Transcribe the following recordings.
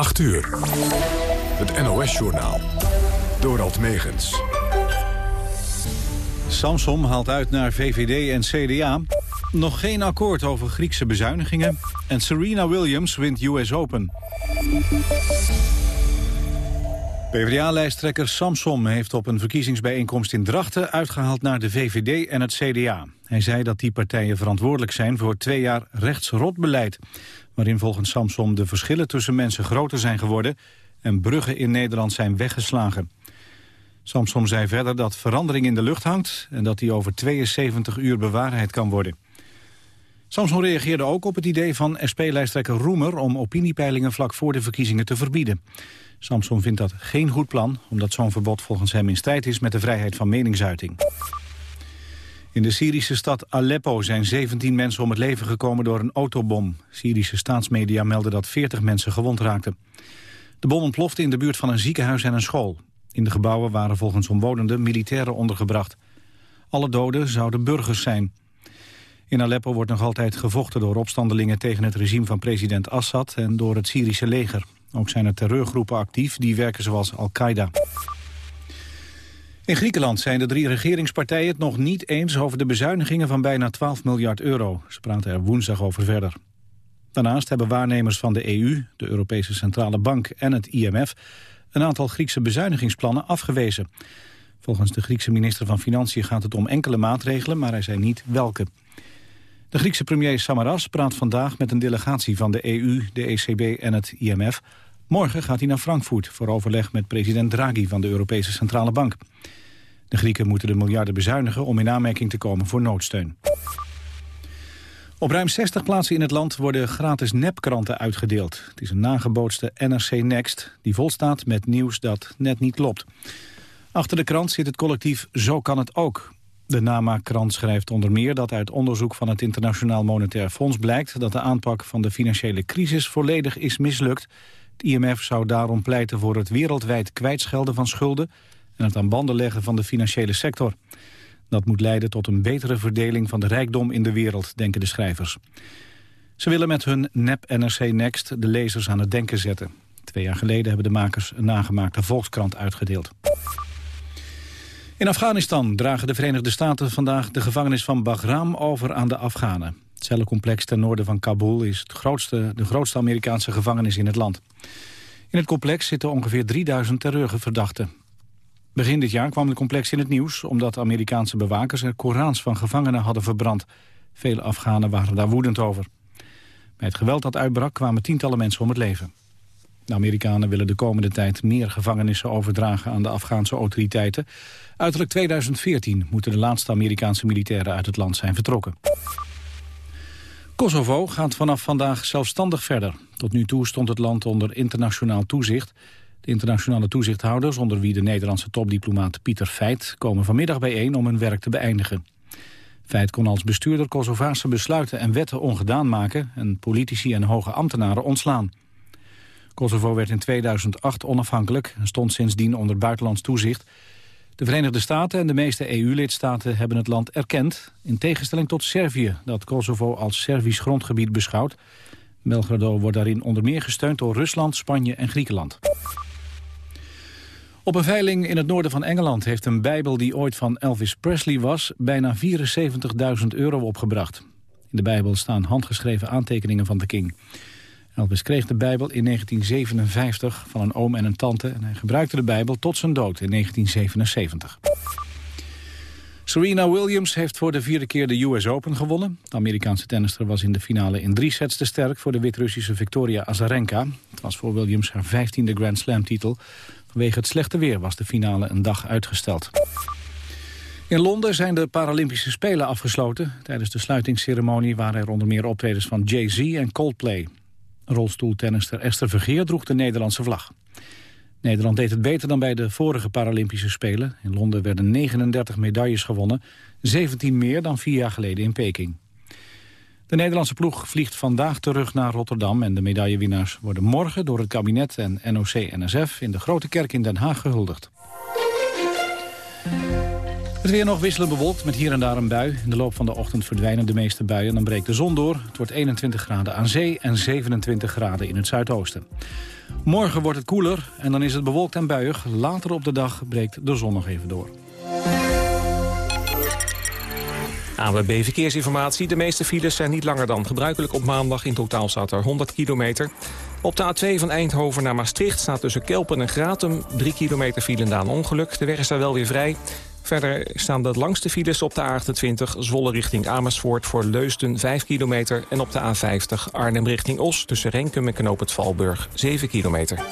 8 uur. Het NOS-journaal. Dorald Megens. Samsom haalt uit naar VVD en CDA. Nog geen akkoord over Griekse bezuinigingen. En Serena Williams wint US Open. PvdA-lijsttrekker Samsom heeft op een verkiezingsbijeenkomst in Drachten uitgehaald naar de VVD en het CDA. Hij zei dat die partijen verantwoordelijk zijn voor twee jaar rechtsrotbeleid, waarin volgens Samsom de verschillen tussen mensen groter zijn geworden en bruggen in Nederland zijn weggeslagen. Samsom zei verder dat verandering in de lucht hangt en dat die over 72 uur bewaarheid kan worden. Samson reageerde ook op het idee van SP-lijsttrekker Roemer om opiniepeilingen vlak voor de verkiezingen te verbieden. Samson vindt dat geen goed plan, omdat zo'n verbod volgens hem in strijd is met de vrijheid van meningsuiting. In de Syrische stad Aleppo zijn 17 mensen om het leven gekomen door een autobom. Syrische staatsmedia melden dat 40 mensen gewond raakten. De bom ontplofte in de buurt van een ziekenhuis en een school. In de gebouwen waren volgens omwonenden militairen ondergebracht. Alle doden zouden burgers zijn. In Aleppo wordt nog altijd gevochten door opstandelingen tegen het regime van president Assad en door het Syrische leger. Ook zijn er terreurgroepen actief die werken zoals Al-Qaeda. In Griekenland zijn de drie regeringspartijen het nog niet eens over de bezuinigingen van bijna 12 miljard euro. Ze praten er woensdag over verder. Daarnaast hebben waarnemers van de EU, de Europese Centrale Bank en het IMF een aantal Griekse bezuinigingsplannen afgewezen. Volgens de Griekse minister van Financiën gaat het om enkele maatregelen, maar hij zei niet welke. De Griekse premier Samaras praat vandaag met een delegatie van de EU, de ECB en het IMF. Morgen gaat hij naar Frankfurt voor overleg met president Draghi van de Europese Centrale Bank. De Grieken moeten de miljarden bezuinigen om in aanmerking te komen voor noodsteun. Op ruim 60 plaatsen in het land worden gratis nepkranten uitgedeeld. Het is een nagebootste NRC Next die volstaat met nieuws dat net niet klopt. Achter de krant zit het collectief Zo kan het ook. De NAMA-krant schrijft onder meer dat uit onderzoek van het Internationaal Monetair Fonds blijkt dat de aanpak van de financiële crisis volledig is mislukt. Het IMF zou daarom pleiten voor het wereldwijd kwijtschelden van schulden en het aan banden leggen van de financiële sector. Dat moet leiden tot een betere verdeling van de rijkdom in de wereld, denken de schrijvers. Ze willen met hun nep-NRC Next de lezers aan het denken zetten. Twee jaar geleden hebben de makers een nagemaakte Volkskrant uitgedeeld. In Afghanistan dragen de Verenigde Staten vandaag de gevangenis van Bagram over aan de Afghanen. Het cellencomplex ten noorden van Kabul is het grootste, de grootste Amerikaanse gevangenis in het land. In het complex zitten ongeveer 3000 terreurverdachten. Begin dit jaar kwam het complex in het nieuws... omdat Amerikaanse bewakers er Korans van gevangenen hadden verbrand. Vele Afghanen waren daar woedend over. Bij het geweld dat uitbrak kwamen tientallen mensen om het leven. Amerikanen willen de komende tijd meer gevangenissen overdragen aan de Afghaanse autoriteiten. Uiterlijk 2014 moeten de laatste Amerikaanse militairen uit het land zijn vertrokken. Kosovo gaat vanaf vandaag zelfstandig verder. Tot nu toe stond het land onder internationaal toezicht. De internationale toezichthouders, onder wie de Nederlandse topdiplomaat Pieter Feit... komen vanmiddag bijeen om hun werk te beëindigen. Feit kon als bestuurder Kosovaarse besluiten en wetten ongedaan maken... en politici en hoge ambtenaren ontslaan. Kosovo werd in 2008 onafhankelijk en stond sindsdien onder buitenlands toezicht. De Verenigde Staten en de meeste EU-lidstaten hebben het land erkend... in tegenstelling tot Servië, dat Kosovo als Servisch grondgebied beschouwt. Belgrado wordt daarin onder meer gesteund door Rusland, Spanje en Griekenland. Op een veiling in het noorden van Engeland heeft een bijbel die ooit van Elvis Presley was... bijna 74.000 euro opgebracht. In de bijbel staan handgeschreven aantekeningen van de king. Elvis kreeg de bijbel in 1957 van een oom en een tante... en hij gebruikte de bijbel tot zijn dood in 1977. Serena Williams heeft voor de vierde keer de US Open gewonnen. De Amerikaanse tennister was in de finale in drie sets te sterk... voor de Wit-Russische Victoria Azarenka. Het was voor Williams haar vijftiende Grand Slam-titel. Vanwege het slechte weer was de finale een dag uitgesteld. In Londen zijn de Paralympische Spelen afgesloten. Tijdens de sluitingsceremonie waren er onder meer optredens van Jay-Z en Coldplay. Rolstoeltennister Esther Vergeer droeg de Nederlandse vlag. Nederland deed het beter dan bij de vorige Paralympische Spelen. In Londen werden 39 medailles gewonnen, 17 meer dan vier jaar geleden in Peking. De Nederlandse ploeg vliegt vandaag terug naar Rotterdam... en de medaillewinnaars worden morgen door het kabinet en NOC-NSF... in de Grote Kerk in Den Haag gehuldigd. Het weer nog wisselen bewolkt met hier en daar een bui. In de loop van de ochtend verdwijnen de meeste buien. Dan breekt de zon door. Het wordt 21 graden aan zee en 27 graden in het zuidoosten. Morgen wordt het koeler en dan is het bewolkt en buiig. Later op de dag breekt de zon nog even door. AWB Verkeersinformatie. De meeste files zijn niet langer dan gebruikelijk op maandag. In totaal staat er 100 kilometer. Op de A2 van Eindhoven naar Maastricht staat tussen Kelpen en Gratum... 3 kilometer file na een ongeluk. De weg is daar wel weer vrij. Verder staan de langste files op de A28 Zwolle richting Amersfoort voor Leusden 5 kilometer. En op de A50 Arnhem richting Os tussen Renkum en Knoop het Valburg 7 kilometer.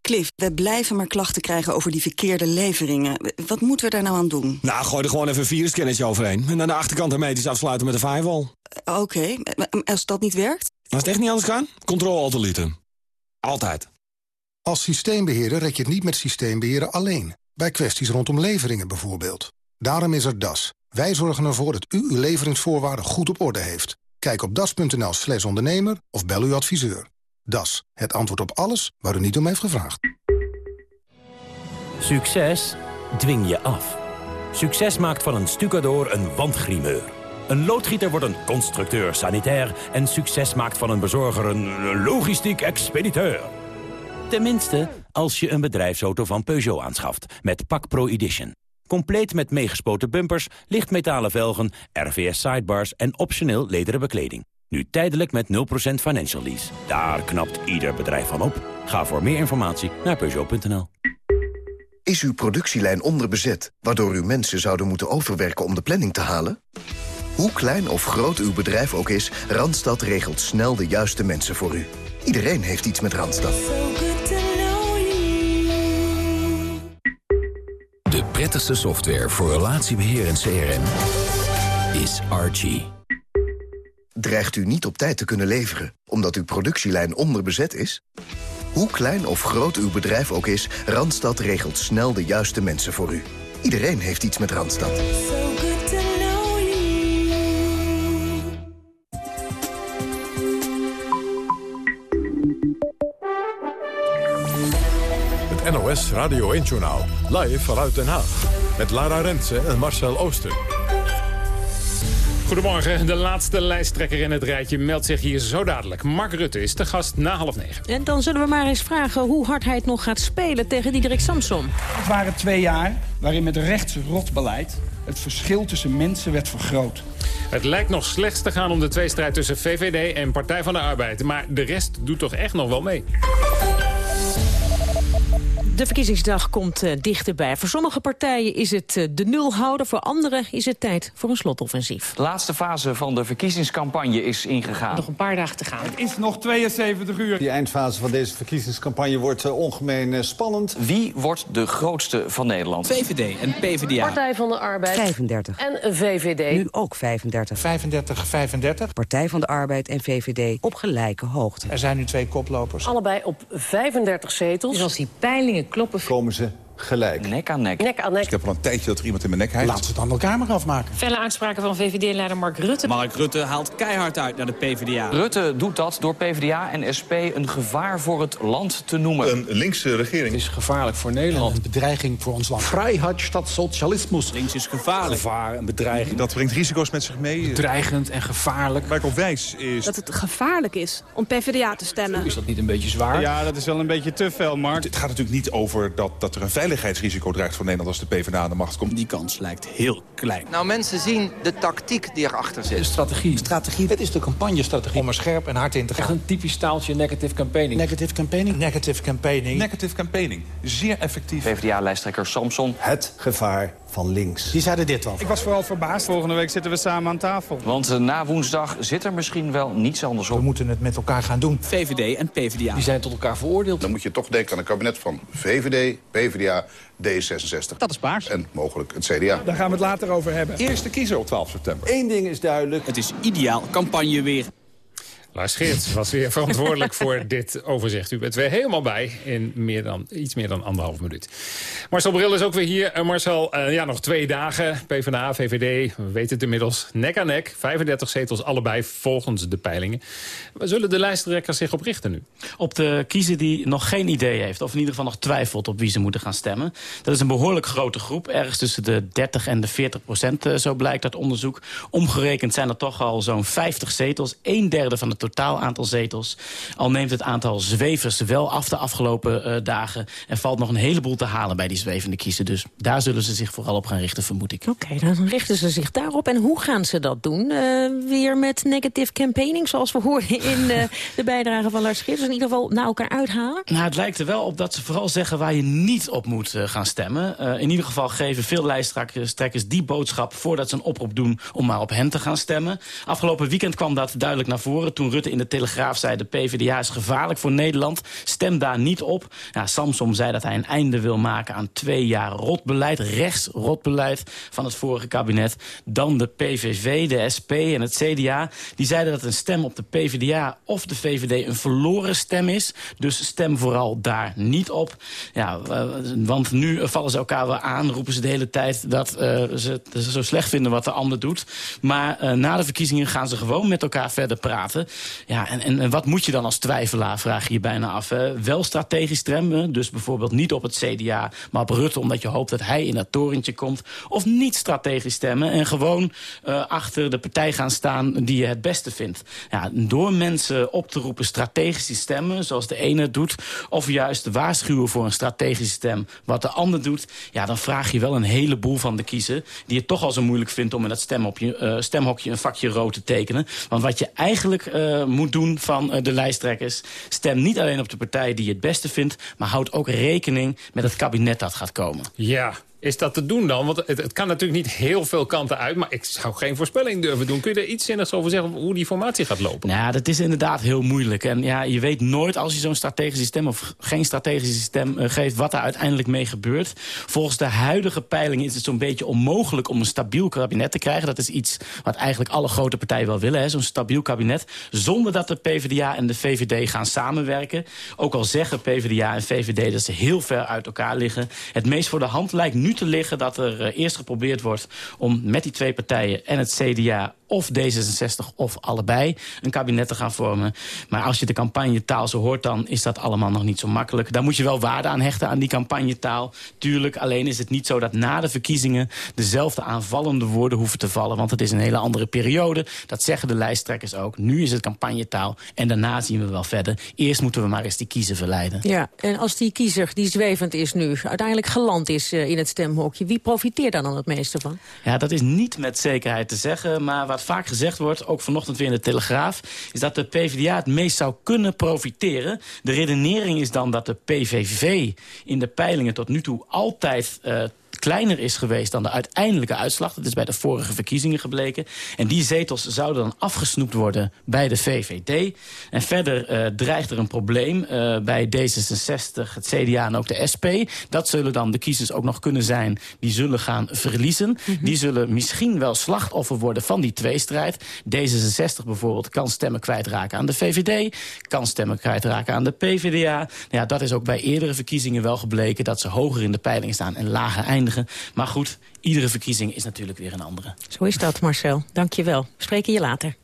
Cliff, we blijven maar klachten krijgen over die verkeerde leveringen. Wat moeten we daar nou aan doen? Nou, gooi er gewoon even een viruskennetje overheen. En aan de achterkant hermetisch afsluiten met een firewall. Oké, als dat niet werkt? Als het echt niet anders kan, controle Altijd. Als systeembeheerder red je het niet met systeembeheerder alleen. Bij kwesties rondom leveringen bijvoorbeeld. Daarom is er DAS. Wij zorgen ervoor dat u uw leveringsvoorwaarden goed op orde heeft. Kijk op das.nl slash ondernemer of bel uw adviseur. DAS, het antwoord op alles waar u niet om heeft gevraagd. Succes dwing je af. Succes maakt van een stucador een wandgrimeur. Een loodgieter wordt een constructeur sanitair... en succes maakt van een bezorger een logistiek expediteur. Tenminste, als je een bedrijfsauto van Peugeot aanschaft met Pak Pro Edition. Compleet met meegespoten bumpers, lichtmetalen velgen, RVS sidebars en optioneel lederen bekleding. Nu tijdelijk met 0% financial lease. Daar knapt ieder bedrijf van op. Ga voor meer informatie naar Peugeot.nl. Is uw productielijn onderbezet, waardoor uw mensen zouden moeten overwerken om de planning te halen? Hoe klein of groot uw bedrijf ook is, Randstad regelt snel de juiste mensen voor u. Iedereen heeft iets met Randstad. De prettigste software voor relatiebeheer en CRM is Archie. Dreigt u niet op tijd te kunnen leveren, omdat uw productielijn onderbezet is? Hoe klein of groot uw bedrijf ook is, Randstad regelt snel de juiste mensen voor u. Iedereen heeft iets met Randstad. NOS Radio 1-journaal. Live vanuit Den Haag. Met Lara Rensen en Marcel Ooster. Goedemorgen, de laatste lijsttrekker in het rijtje meldt zich hier zo dadelijk. Mark Rutte is de gast na half negen. En dan zullen we maar eens vragen hoe hard hij het nog gaat spelen tegen Diederik Samson. Het waren twee jaar waarin met rechtsrotbeleid het verschil tussen mensen werd vergroot. Het lijkt nog slechts te gaan om de tweestrijd tussen VVD en Partij van de Arbeid. Maar de rest doet toch echt nog wel mee. De verkiezingsdag komt uh, dichterbij. Voor sommige partijen is het uh, de nul houden. Voor anderen is het tijd voor een slotoffensief. De laatste fase van de verkiezingscampagne is ingegaan. Nog een paar dagen te gaan. Het is nog 72 uur. Die eindfase van deze verkiezingscampagne wordt uh, ongemeen spannend. Wie wordt de grootste van Nederland? VVD en PvdA. Partij van de Arbeid. 35. En VVD. Nu ook 35. 35, 35. Partij van de Arbeid en VVD op gelijke hoogte. Er zijn nu twee koplopers. Allebei op 35 zetels. Dus als die peilingen kloppen... Komen ze gelijk. Nek aan nek. Nek aan nek. Ik heb al een tijdje dat er iemand in mijn nek heeft. Laat ze het dan elkaar maar afmaken. Felle aanspraken van VVD-leider Mark Rutte. Mark Rutte haalt keihard uit naar de PvdA. Rutte doet dat door PvdA en SP een gevaar voor het land te noemen. Een linkse regering is gevaarlijk voor Nederland. Een bedreiging voor ons land. Vrijheid staat socialismus. Links is gevaarlijk. Gevaar, een bedreiging. Dat brengt risico's met zich mee. Bedreigend en gevaarlijk. Waar ik op wijs is... Dat het gevaarlijk is om PvdA te stemmen. Is dat niet een beetje zwaar? Ja, dat is wel een beetje te veel, Mark. Het gaat natuurlijk niet over dat, dat er een veiligheidsrisico dreigt voor Nederland als de PvdA aan de macht komt. Die kans lijkt heel klein. Nou, mensen zien de tactiek die erachter zit. De strategie. Strategie. Het is de campagnestrategie. Om er scherp en hard in te gaan. Echt een typisch staaltje negative campaigning. Negative campaigning. Negative campaigning. Negative campaigning. Zeer effectief. PvdA-lijsttrekker Samson. Het gevaar van links. Die zeiden dit wel. Ik was vooral verbaasd. Volgende week zitten we samen aan tafel. Want na woensdag zit er misschien wel niets anders op. We moeten het met elkaar gaan doen. VVD en PvdA. Die zijn tot elkaar veroordeeld. Dan moet je toch denken aan een kabinet van VVD, PvdA, D66. Dat is paars. En mogelijk het CDA. Daar gaan we het later over hebben. Eerste kiezer op 12 september. Eén ding is duidelijk. Het is ideaal campagneweer. Lars Geerts was weer verantwoordelijk voor dit overzicht. U bent weer helemaal bij in meer dan, iets meer dan anderhalf minuut. Marcel Bril is ook weer hier. Uh, Marcel, uh, ja, nog twee dagen. PvdA, VVD, we weten het inmiddels. Nek aan nek, 35 zetels allebei volgens de peilingen. Waar zullen de lijsttrekkers zich op richten nu? Op de kiezer die nog geen idee heeft... of in ieder geval nog twijfelt op wie ze moeten gaan stemmen. Dat is een behoorlijk grote groep. Ergens tussen de 30 en de 40 procent, uh, zo blijkt uit onderzoek. Omgerekend zijn er toch al zo'n 50 zetels. Een derde van het totaal aantal zetels. Al neemt het aantal zwevers wel af de afgelopen uh, dagen. Er valt nog een heleboel te halen bij die zwevende kiezer. Dus daar zullen ze zich vooral op gaan richten, vermoed ik. Oké, okay, dan richten ze zich daarop. En hoe gaan ze dat doen? Uh, weer met negative campaigning, zoals we hoorden in uh, de bijdrage van Lars Geerts. Dus in ieder geval naar elkaar uithalen? Nou, het lijkt er wel op dat ze vooral zeggen waar je niet op moet gaan stemmen. in ieder geval geven veel lijsttrekkers die boodschap voordat ze een oproep doen om maar op hen te gaan stemmen. Afgelopen weekend kwam dat duidelijk naar voren toen Rutte in de Telegraaf zei... de PvdA is gevaarlijk voor Nederland, stem daar niet op. Ja, Samsom zei dat hij een einde wil maken aan twee jaar rotbeleid... rechts rotbeleid van het vorige kabinet. Dan de PVV, de SP en het CDA. Die zeiden dat een stem op de PvdA of de VVD een verloren stem is. Dus stem vooral daar niet op. Ja, want nu vallen ze elkaar wel aan, roepen ze de hele tijd... dat uh, ze het zo slecht vinden wat de ander doet. Maar uh, na de verkiezingen gaan ze gewoon met elkaar verder praten. Ja, en, en, wat moet je dan als twijfelaar, vraag je je bijna af. Hè? Wel strategisch stemmen, dus bijvoorbeeld niet op het CDA... maar op Rutte, omdat je hoopt dat hij in dat torentje komt. Of niet strategisch stemmen en gewoon uh, achter de partij gaan staan... die je het beste vindt. Ja, door mensen op te roepen strategische stemmen, zoals de ene doet... of juist waarschuwen voor een strategische stem, wat de ander doet... ja, dan vraag je wel een heleboel van de kiezer... die het toch al zo moeilijk vindt om in dat stemhokje, uh, stemhokje een vakje rood te tekenen. Want wat je eigenlijk uh, moet doen van uh, de lijsttrekkers... stem niet alleen op de partij die je het beste vindt... maar houd ook rekening met het kabinet dat gaat komen. Ja, is dat te doen dan? Want het, het, kan natuurlijk niet heel veel kanten uit... maar ik zou geen voorspelling durven doen. Kun je er iets zinnigs over zeggen hoe die formatie gaat lopen? Nou, dat is inderdaad heel moeilijk. En ja, je weet nooit als je zo'n strategische stem... of geen strategische stem uh, geeft wat er uiteindelijk mee gebeurt. Volgens de huidige peilingen is het zo'n beetje onmogelijk... om een stabiel kabinet te krijgen. Dat is iets wat eigenlijk alle grote partijen wel willen. Zo'n stabiel kabinet. Zonder dat de PvdA en de VVD gaan samenwerken. Ook al zeggen PvdA en VVD dat ze heel ver uit elkaar liggen. Het meest voor de hand lijkt nu te liggen dat er uh, eerst geprobeerd wordt om met die twee partijen en het CDA of D66 of allebei een kabinet te gaan vormen. Maar als je de campagnetaal zo hoort, dan is dat allemaal nog niet zo makkelijk. Daar moet je wel waarde aan hechten aan die campagnetaal. Tuurlijk, alleen is het niet zo dat na de verkiezingen dezelfde aanvallende woorden hoeven te vallen. Want het is een hele andere periode. Dat zeggen de lijsttrekkers ook. Nu is het campagnetaal en daarna zien we wel verder. Eerst moeten we maar eens die kiezer verleiden. Ja, en als die kiezer, die zwevend is nu, uiteindelijk geland is uh, in het Wie profiteert daar dan het meeste van? Ja, dat is niet met zekerheid te zeggen. Maar wat vaak gezegd wordt, ook vanochtend weer in de Telegraaf... is dat de PvdA het meest zou kunnen profiteren. De redenering is dan dat de PVV in de peilingen tot nu toe altijd... Uh, kleiner is geweest dan de uiteindelijke uitslag. Dat is bij de vorige verkiezingen gebleken. En die zetels zouden dan afgesnoept worden bij de VVD. En verder uh, dreigt er een probleem uh, bij D66, het CDA en ook de SP. Dat zullen dan de kiezers ook nog kunnen zijn die zullen gaan verliezen. Mm -hmm. Die zullen misschien wel slachtoffer worden van die tweestrijd. D66 bijvoorbeeld kan stemmen kwijtraken aan de VVD. Kan stemmen kwijtraken aan de PVDA. Nou ja, dat is ook bij eerdere verkiezingen wel gebleken... dat ze hoger in de peiling staan en lager eindigen. Maar goed, iedere verkiezing is natuurlijk weer een andere. Zo is dat, Marcel. Dank je wel. We spreken je later.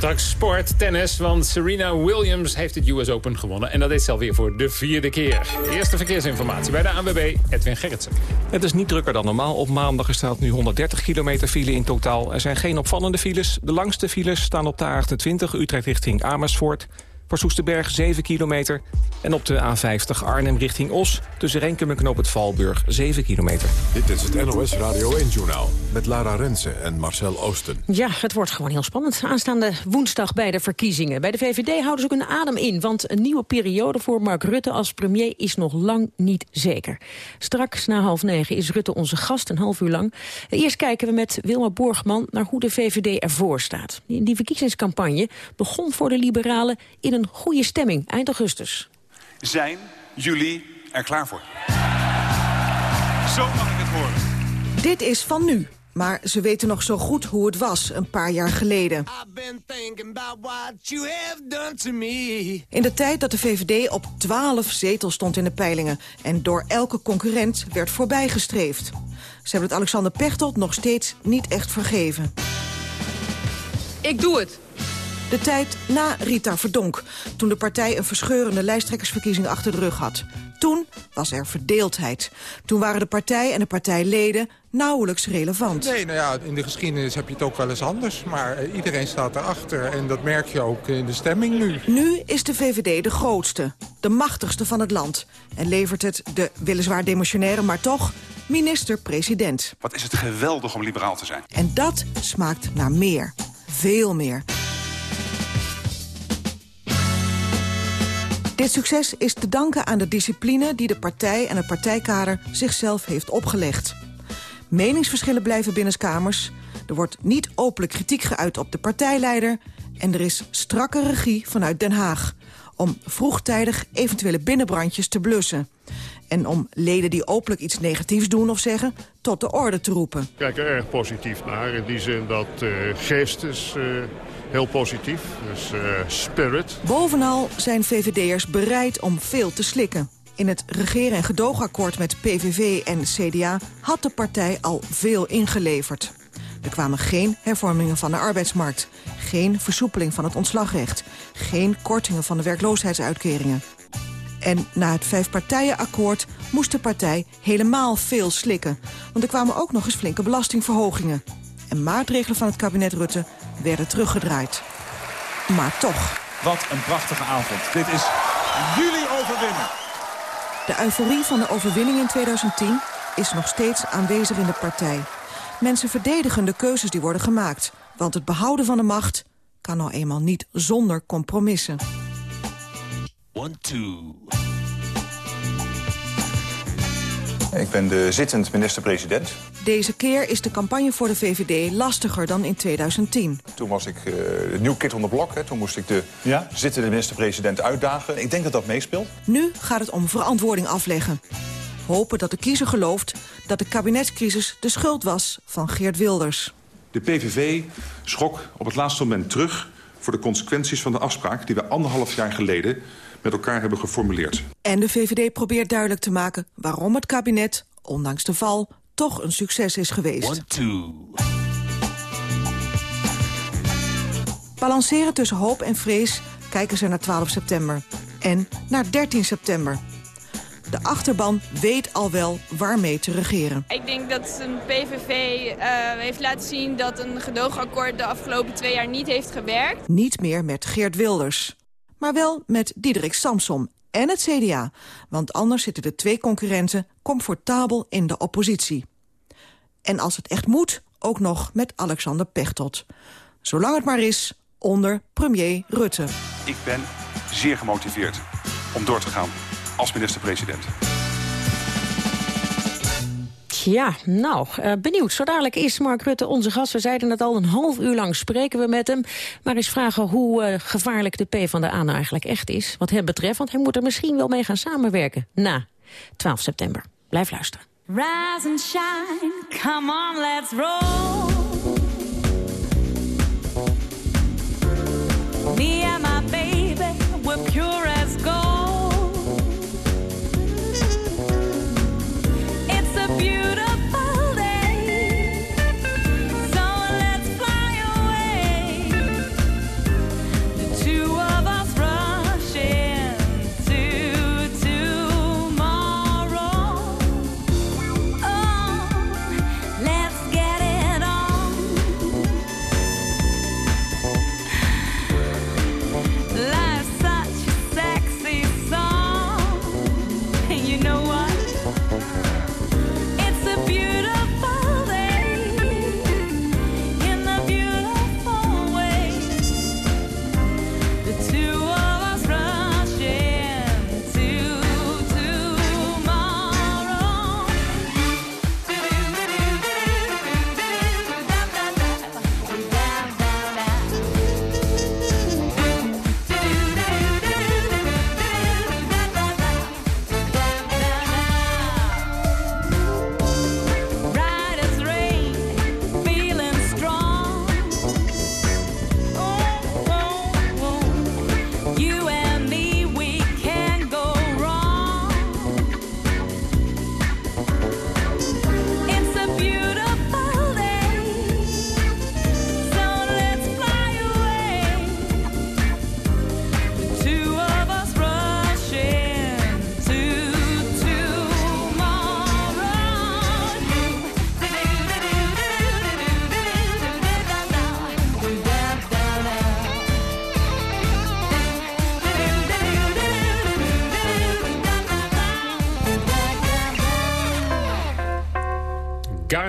Straks sport, tennis, want Serena Williams heeft het US Open gewonnen. En dat is alweer voor de vierde keer. Eerste verkeersinformatie bij de ANWB, Edwin Gerritsen. Het is niet drukker dan normaal. Op maandag er staat nu 130 kilometer file in totaal. Er zijn geen opvallende files. De langste files staan op de A28 Utrecht richting Amersfoort... Voor Soesterberg 7 kilometer. En op de A50 Arnhem richting Os. Tussen Renkum en Knoop het Valburg 7 kilometer. Dit is het NOS Radio 1-journaal. Met Lara Rensen en Marcel Oosten. Ja, het wordt gewoon heel spannend. Aanstaande woensdag bij de verkiezingen. Bij de VVD houden ze ook een adem in. Want een nieuwe periode voor Mark Rutte als premier is nog lang niet zeker. Straks na half negen is Rutte onze gast, een half uur lang. Eerst kijken we met Wilma Borgman naar hoe de VVD ervoor staat. In die verkiezingscampagne begon voor de liberalen in een een goede stemming eind augustus. Zijn jullie er klaar voor? Zo mag ik het horen. Dit is van nu. Maar ze weten nog zo goed hoe het was een paar jaar geleden. In de tijd dat de VVD op 12 zetels stond in de peilingen... en door elke concurrent werd voorbijgestreefd. Ze hebben het Alexander Pechtold nog steeds niet echt vergeven. Ik doe het. De tijd na Rita Verdonk, toen de partij een verscheurende lijsttrekkersverkiezing achter de rug had. Toen was er verdeeldheid. Toen waren de partij en de partijleden nauwelijks relevant. Nee, nou ja, in de geschiedenis heb je het ook wel eens anders. Maar eh, iedereen staat erachter en dat merk je ook in de stemming nu. Nu is de VVD de grootste, de machtigste van het land. En levert het de weliswaar demissionaire, maar toch minister-president. Wat is het geweldig om liberaal te zijn. En dat smaakt naar meer. Veel meer. Dit succes is te danken aan de discipline die de partij en het partijkader zichzelf heeft opgelegd. Meningsverschillen blijven binnenskamers, er wordt niet openlijk kritiek geuit op de partijleider... en er is strakke regie vanuit Den Haag... om vroegtijdig eventuele binnenbrandjes te blussen. En om leden die openlijk iets negatiefs doen of zeggen... tot de orde te roepen. Ik kijk er erg positief naar. In die zin dat uh, is uh, heel positief. Dus uh, spirit. Bovenal zijn VVD'ers bereid om veel te slikken. In het regeren- en gedoogakkoord met PVV en CDA had de partij al veel ingeleverd. Er kwamen geen hervormingen van de arbeidsmarkt, geen versoepeling van het ontslagrecht, geen kortingen van de werkloosheidsuitkeringen. En na het vijfpartijenakkoord moest de partij helemaal veel slikken. Want er kwamen ook nog eens flinke belastingverhogingen. En maatregelen van het kabinet Rutte werden teruggedraaid. Maar toch. Wat een prachtige avond. Dit is jullie overwinning. De euforie van de overwinning in 2010 is nog steeds aanwezig in de partij. Mensen verdedigen de keuzes die worden gemaakt. Want het behouden van de macht kan nou eenmaal niet zonder compromissen. One, two. Ik ben de zittend minister-president. Deze keer is de campagne voor de VVD lastiger dan in 2010. Toen was ik uh, nieuw kid on the blok. Hè. Toen moest ik de ja? zittende minister-president uitdagen. Ik denk dat dat meespeelt. Nu gaat het om verantwoording afleggen. Hopen dat de kiezer gelooft dat de kabinetscrisis de schuld was van Geert Wilders. De PVV schrok op het laatste moment terug voor de consequenties van de afspraak... die we anderhalf jaar geleden met elkaar hebben geformuleerd. En de VVD probeert duidelijk te maken waarom het kabinet, ondanks de val, toch een succes is geweest. One, two. Balanceren tussen hoop en vrees kijken ze naar 12 september. En naar 13 september. De achterban weet al wel waarmee te regeren. Ik denk dat een PVV uh, heeft laten zien dat een gedoogakkoord de afgelopen twee jaar niet heeft gewerkt. Niet meer met Geert Wilders maar wel met Diederik Samsom en het CDA. Want anders zitten de twee concurrenten comfortabel in de oppositie. En als het echt moet, ook nog met Alexander Pechtold. Zolang het maar is, onder premier Rutte. Ik ben zeer gemotiveerd om door te gaan als minister-president. Ja, nou, uh, benieuwd. Zo dadelijk is Mark Rutte onze gast. We zeiden het al, een half uur lang spreken we met hem. Maar eens vragen hoe uh, gevaarlijk de PvdA nou eigenlijk echt is. Wat hem betreft, want hij moet er misschien wel mee gaan samenwerken. Na 12 september. Blijf luisteren. Rise and shine, come on, let's roll.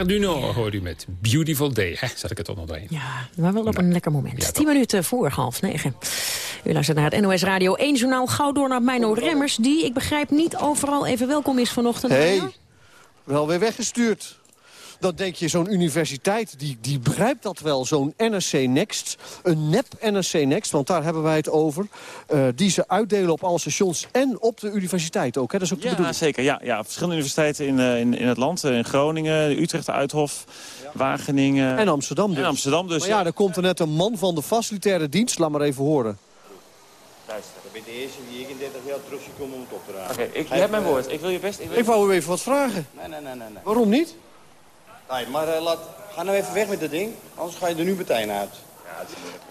Gare du Nord hoorde u met Beautiful Day. Hè, zat ik er toch nog doorheen. Ja, maar wel op een lekker moment. Tien minuten voor half negen. U luistert naar het NOS Radio 1 journaal. Gauw door naar Mino Remmers, die, ik begrijp, niet overal even welkom is vanochtend. Hey, wel weer weggestuurd. Dan denk je, zo'n universiteit, die, die begrijpt dat wel. Zo'n NRC Next, een nep NRC Next, want daar hebben wij het over. eh, die ze uitdelen op alle stations en op de universiteit ook. Hè? Dat is ook de Ja, bedoeling. zeker. Ja, ja, verschillende universiteiten in, eh, in, in het land. eh, In Groningen, Utrecht, Uithof, Wageningen. En Amsterdam dus. En Amsterdam dus. Maar ja, er komt er net een man van de facilitaire dienst. Laat maar even horen. Luister, ik ben de eerste die ik in 30 jaar teruggekomen om het op te raken. Oké, ik- je hebt mijn woord. Ik wil je best... Ik, wil- Ik wou u even wat vragen. Nee, nee, nee, nee. nee. Waarom niet? Maar eh, laat, ga nou even weg met dat ding, anders ga je er nu meteen uit.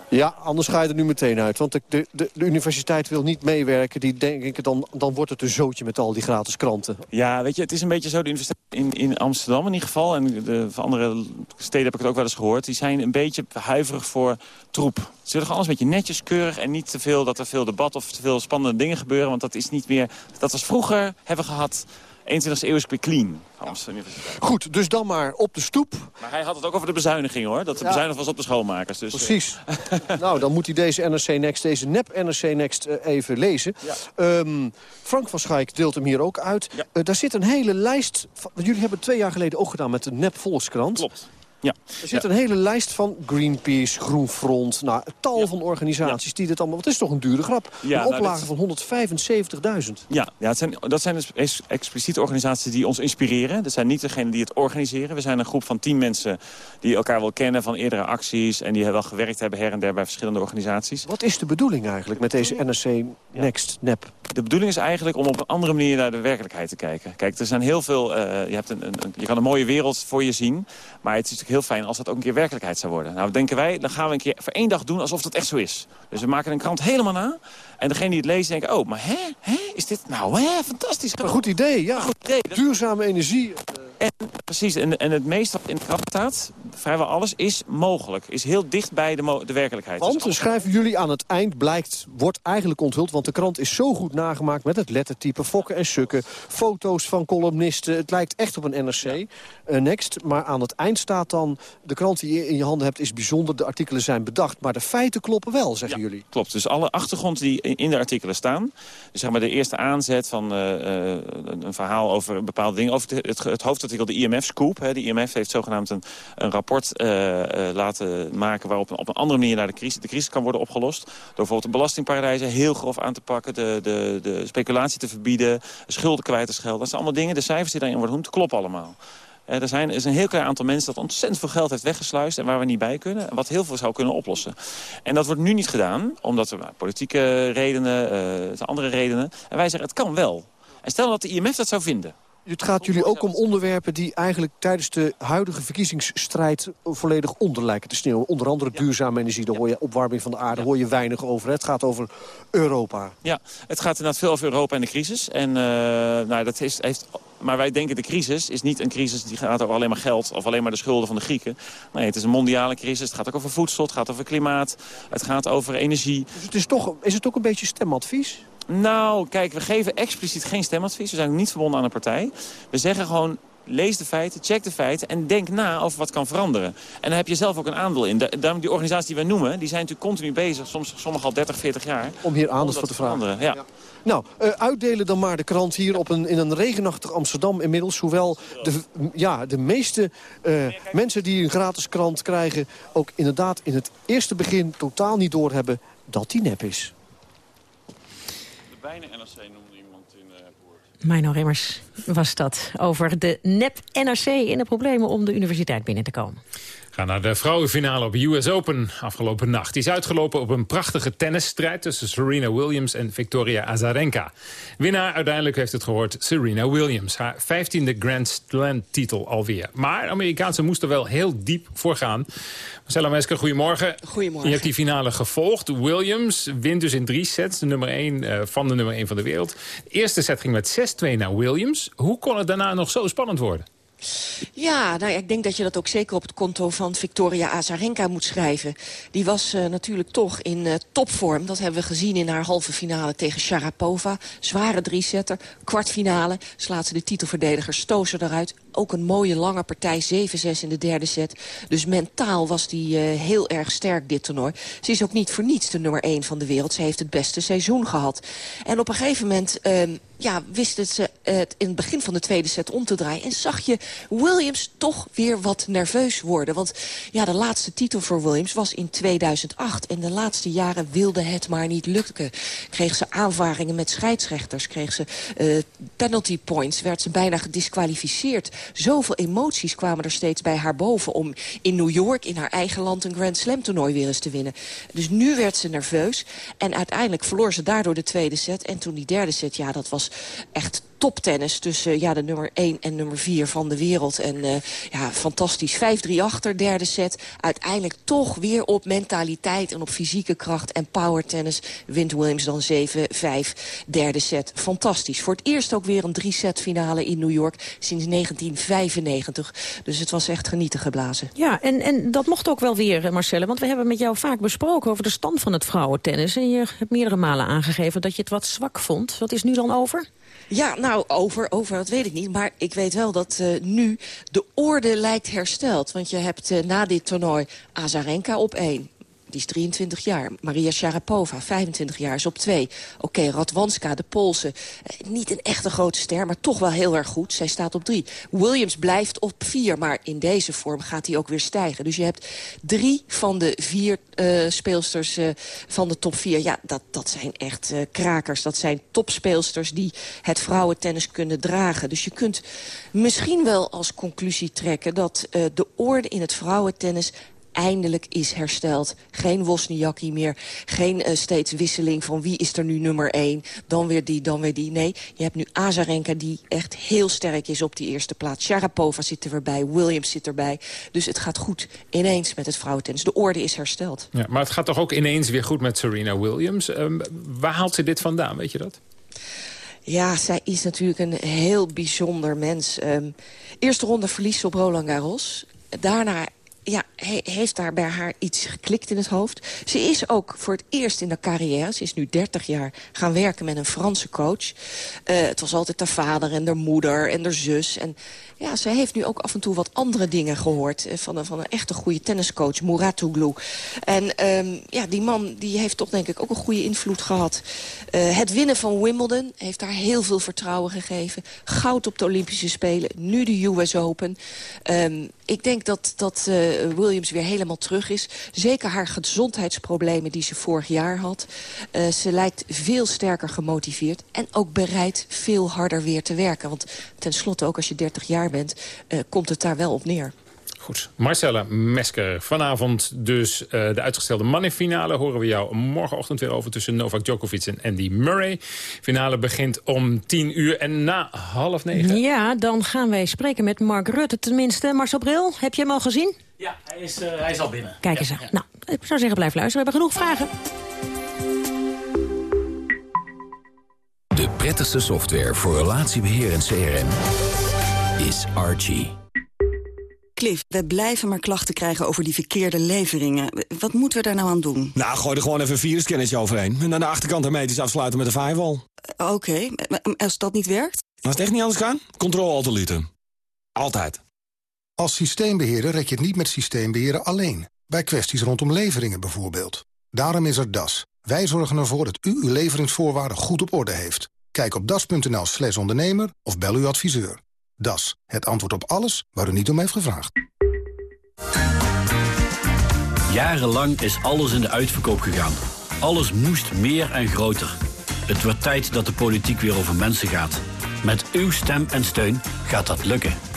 Ja, anders ga je er nu meteen uit. Want de, de, de, de universiteit wil niet meewerken. Die denk ik, dan, dan wordt het een zootje met al die gratis kranten. Ja, weet je, het is een beetje zo, de universiteit in, in Amsterdam in ieder geval... en de, van andere steden heb ik het ook wel eens gehoord... die zijn een beetje huiverig voor troep. Ze willen gewoon alles een beetje netjes, keurig... en niet te veel dat er veel debat of te veel spannende dingen gebeuren... want dat is niet meer... Dat was vroeger, hebben we gehad... 21e eeuw is weer clean. Goed, dus dan maar op de stoep. Maar hij had het ook over de bezuiniging, hoor. Dat de Ja. bezuinigd was op de schoonmakers. Dus, eh, Precies. nou, dan moet hij deze NRC Next, deze nep NRC Next eh, even lezen. Ehm, Frank van Schaik deelt hem hier ook uit. Eh, daar zit een hele lijst... Van, jullie hebben het twee jaar geleden ook gedaan met de nep Volkskrant. Klopt. Ja. Er zit een hele lijst van Greenpeace, Groenfront... Nou, tal van organisaties die dit allemaal... Het is toch een dure grap. Een nou, oplage van 175.000. Ja, ja het zijn, dat zijn dus ex- expliciete organisaties die ons inspireren. Dat zijn niet degenen die het organiseren. We zijn een groep van tien mensen die elkaar wel kennen van eerdere acties... en die wel gewerkt hebben her en der bij verschillende organisaties. Wat is de bedoeling eigenlijk met deze NRC Next nep? De bedoeling is eigenlijk om op een andere manier naar de werkelijkheid te kijken. Kijk, er zijn heel veel... eh, je, hebt een, een, je kan een mooie wereld voor je zien... maar het is natuurlijk heel fijn als dat ook een keer werkelijkheid zou worden. Nou, denken wij, dan gaan we een keer voor één dag doen alsof dat echt zo is. Dus we maken een krant helemaal na... en degene die het leest denken, oh, maar hè? hè? Is dit nou, hè? Fantastisch. Een goed idee, ja. Goed idee. Duurzame energie. En, precies, en, en het meeste wat in de krant staat, vrijwel alles, is mogelijk. Is heel dicht bij de, de werkelijkheid. Want, dan schrijven jullie aan het eind, blijkt, wordt eigenlijk onthuld... want de krant is zo goed nagemaakt met het lettertype, fokken en sukken... foto's van columnisten, het lijkt echt op een NRC. eh, next, maar aan het eind staat dan... de krant die je in je handen hebt is bijzonder, de artikelen zijn bedacht... maar de feiten kloppen wel, zeggen jullie. Klopt, dus alle achtergrond die in de artikelen staan... dus zeg maar de eerste aanzet van eh, eh, een, een verhaal over bepaalde dingen... over het, het, het de IMF-scoop. De IMF heeft zogenaamd een, een rapport eh, eh, laten maken... waarop op een andere manier naar de crisis, de crisis kan worden opgelost. Door bijvoorbeeld de belastingparadijzen heel grof aan te pakken... de, de, de speculatie te verbieden, schulden kwijt te schelden. Dat zijn allemaal dingen, de cijfers die daarin worden genoemd, kloppen allemaal. Eh, Er, zijn, is een heel klein aantal mensen dat ontzettend veel geld heeft weggesluist... en waar we niet bij kunnen, en wat heel veel zou kunnen oplossen. En dat wordt nu niet gedaan, omdat er nou, politieke redenen, eh, andere redenen... en wij zeggen, het kan wel. En stel dat de IMF dat zou vinden... Het gaat jullie ook om onderwerpen die eigenlijk tijdens de huidige verkiezingsstrijd volledig onder lijken te sneeuwen. Onder andere duurzame energie, daar hoor je opwarming van de aarde, hoor je weinig over. Het gaat over Europa. Ja, het gaat inderdaad veel over Europa en de crisis. En, eh, nou, dat is, heeft, maar wij denken de crisis is niet een crisis die gaat over alleen maar geld... of alleen maar de schulden van de Grieken. Nee, het is een mondiale crisis. Het gaat ook over voedsel, het gaat over klimaat, het gaat over energie. Dus het is, toch, is het ook een beetje stemadvies? Nou, kijk, we geven expliciet geen stemadvies. We zijn niet verbonden aan een partij. We zeggen gewoon, lees de feiten, check de feiten... en denk na over wat kan veranderen. En daar heb je zelf ook een aandeel in. Daarom die organisaties die wij noemen, die zijn natuurlijk continu bezig... soms sommigen al 30, 40 jaar... Om hier aandacht voor te vragen. veranderen. Ja. Nou, eh, uitdelen dan maar de krant hier op een, in een regenachtig Amsterdam inmiddels. Hoewel de, ja, de meeste eh, mensen die een gratis krant krijgen... ook inderdaad in het eerste begin totaal niet doorhebben dat die nep is. Bijna NRC noemde iemand in uh, Mino Remmers was dat over de nep-NRC en de problemen om de universiteit binnen te komen. Gaan naar de vrouwenfinale op US Open afgelopen nacht. Die is uitgelopen op een prachtige tennisstrijd tussen Serena Williams en Victoria Azarenka. Winnaar uiteindelijk heeft het gehoord Serena Williams. Haar vijftiende Grand Slam titel alweer. Maar Amerikaanse moest er wel heel diep voor gaan. Marcella Mesker, goedemorgen. Goedemorgen. Je hebt die finale gevolgd. Williams wint dus in drie sets, de nummer 1 van de nummer 1 van de wereld. De eerste set ging met 6-2 naar Williams. Hoe kon het daarna nog zo spannend worden? Ja, nou ik denk dat je dat ook zeker op het konto van Victoria Azarenka moet schrijven. Die was uh, natuurlijk toch in uh, topvorm. Dat hebben we gezien in haar halve finale tegen Sharapova. Zware drie-setter, kwartfinale. Slaat ze de titelverdediger Stozer eruit. Ook een mooie lange partij, 7-6 in de derde set. Dus mentaal was die uh, heel erg sterk, dit toernooi. Ze is ook niet voor niets de nummer 1 van de wereld. Ze heeft het beste seizoen gehad. En op een gegeven moment... Uh, ja, wist ze het in het begin van de tweede set om te draaien. En zag je Williams toch weer wat nerveus worden. Want ja, de laatste titel voor Williams was in 2008. En de laatste jaren wilde het maar niet lukken. Kreeg ze aanvaringen met scheidsrechters. Kreeg ze uh, penalty points. Werd ze bijna gedisqualificeerd. Zoveel emoties kwamen er steeds bij haar boven... om in New York, in haar eigen land, een Grand Slam toernooi weer eens te winnen. Dus nu werd ze nerveus. En uiteindelijk verloor ze daardoor de tweede set. En toen die derde set, ja, dat was echt toptennis tussen ja, de nummer 1 en nummer 4 van de wereld. En uh, ja, fantastisch. 5-3 achter, derde set. Uiteindelijk toch weer op mentaliteit en op fysieke kracht en power tennis wint Williams dan 7-5, derde set. Fantastisch. Voor het eerst ook weer een drie-set finale in New York sinds 1995. Dus het was echt genieten geblazen. Ja, en, en dat mocht ook wel weer, Marcelle. Want we hebben met jou vaak besproken over de stand van het vrouwentennis. En je hebt meerdere malen aangegeven dat je het wat zwak vond. Wat is nu dan over? Ja, nou, over, over, dat weet ik niet. Maar ik weet wel dat uh, nu de orde lijkt hersteld. Want je hebt uh, na dit toernooi Azarenka op één. Die is 23 jaar. Maria Sharapova, 25 jaar, is op 2. Oké, Radwanska, de Poolse. Eh, niet een echte grote ster, maar toch wel heel erg goed. Zij staat op 3. Williams blijft op 4, maar in deze vorm gaat hij ook weer stijgen. Dus je hebt drie van de vier uh, speelsters uh, van de top 4. Ja, dat, dat zijn echt krakers. Dat zijn topspeelsters die het vrouwentennis kunnen dragen. Dus je kunt misschien wel als conclusie trekken... dat de orde in het vrouwentennis eindelijk is hersteld. Geen Wozniacki meer. Geen uh, steeds wisseling van wie is er nu nummer één. Dan weer die, dan weer die. Nee, je hebt nu Azarenka die echt heel sterk is op die eerste plaats. Sharapova zit er weer bij. Williams zit erbij. Dus het gaat goed ineens met het vrouwentennis. De orde is hersteld. Ja, maar het gaat toch ook ineens weer goed met Serena Williams. Um, waar haalt ze dit vandaan, weet je dat? Ja, zij is natuurlijk een heel bijzonder mens. Um, eerste ronde verlies op Roland Garros. Daarna ja, he, heeft daar bij haar iets geklikt in het hoofd. Ze is ook voor het eerst in haar carrière, ze is nu 30 jaar... gaan werken met een Franse coach. Uh, het was altijd haar vader en haar moeder en haar zus. En ja, ze heeft nu ook af en toe wat andere dingen gehoord... van een, van een echte goede tenniscoach, Muratoglu. En um, ja, die man die heeft toch denk ik ook een goede invloed gehad. Uh, het winnen van Wimbledon heeft haar heel veel vertrouwen gegeven. Goud op de Olympische Spelen, nu de US Open. Um, ik denk dat, dat uh, Williams weer helemaal terug is. Zeker haar gezondheidsproblemen die ze vorig jaar had. Uh, ze lijkt veel sterker gemotiveerd. En ook bereid veel harder weer te werken. Want tenslotte, ook als je 30 jaar bent, uh, komt het daar wel op neer. Goed. Marcella Mesker, vanavond dus uh, de uitgestelde mannenfinale. Horen we jou morgenochtend weer over tussen Novak Djokovic en Andy Murray. Finale begint om tien uur en na half negen. Ja, dan gaan wij spreken met Mark Rutte. Tenminste, Marcel Bril, heb je hem al gezien? Ja, hij is, uh, hij is al binnen. Kijk eens aan. Ja. Nou, ik zou zeggen, blijf luisteren. We hebben genoeg vragen. De prettigste software voor relatiebeheer en CRM is Archie. Cliff, we blijven maar klachten krijgen over die verkeerde leveringen. Wat moeten we daar nou aan doen? Nou, gooi er gewoon even een virusscannertje overheen. En aan de achterkant hermetisch afsluiten met een firewall. Uh, Oké, okay. als dat niet werkt? Als het echt niet anders kan, controle alt Altijd. Als systeembeheerder red je het niet met systeembeheeren alleen. Bij kwesties rondom leveringen bijvoorbeeld. Daarom is er DAS. Wij zorgen ervoor dat u uw leveringsvoorwaarden goed op orde heeft. Kijk op das.nl slash ondernemer of bel uw adviseur. DAS, het antwoord op alles waar u niet om heeft gevraagd. Jarenlang is alles in de uitverkoop gegaan. Alles moest meer en groter. Het wordt tijd dat de politiek weer over mensen gaat. Met uw stem en steun gaat dat lukken.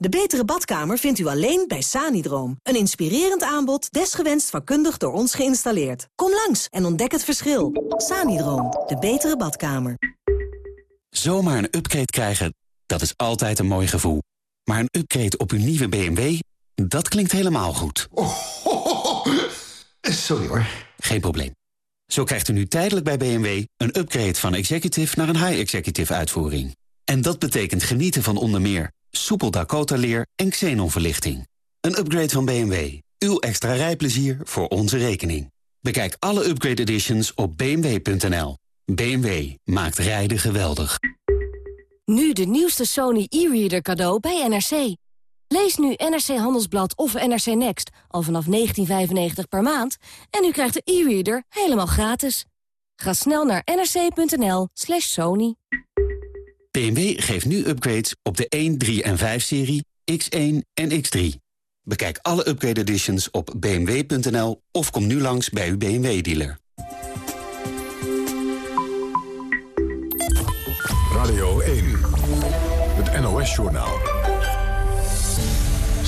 De betere badkamer vindt u alleen bij Sanidroom. Een inspirerend aanbod, desgewenst vakkundig door ons geïnstalleerd. Kom langs en ontdek het verschil. Sanidroom, de betere badkamer. Zomaar een upgrade krijgen, dat is altijd een mooi gevoel. Maar een upgrade op uw nieuwe BMW, dat klinkt helemaal goed. Oh, ho, ho, ho. Sorry hoor. Geen probleem. Zo krijgt u nu tijdelijk bij BMW een upgrade van executive naar een high-executive uitvoering. En dat betekent genieten van onder meer soepel Dakota-leer en xenonverlichting. Een upgrade van BMW. Uw extra rijplezier voor onze rekening. Bekijk alle upgrade editions op bmw.nl. BMW maakt rijden geweldig. Nu de nieuwste Sony e-reader cadeau bij NRC. Lees nu NRC Handelsblad of NRC Next al vanaf 19,95 per maand... en u krijgt de e-reader helemaal gratis. Ga snel naar nrc.nl slash sony. BMW geeft nu upgrades op de 1, 3 en 5-serie, X1 en X3. Bekijk alle upgrade editions op bmw.nl of kom nu langs bij uw BMW-dealer. Radio 1, het NOS-journaal.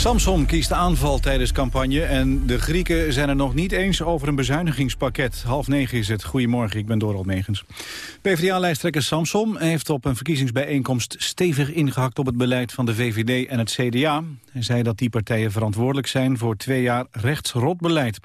Samson kiest aanval tijdens campagne en de Grieken zijn er nog niet eens over een bezuinigingspakket. Half negen is het. Goedemorgen, ik ben Doral Megens. PvdA-lijsttrekker Samson heeft op een verkiezingsbijeenkomst stevig ingehakt op het beleid van de VVD en het CDA. Hij zei dat die partijen verantwoordelijk zijn voor twee jaar rechtsrot beleid.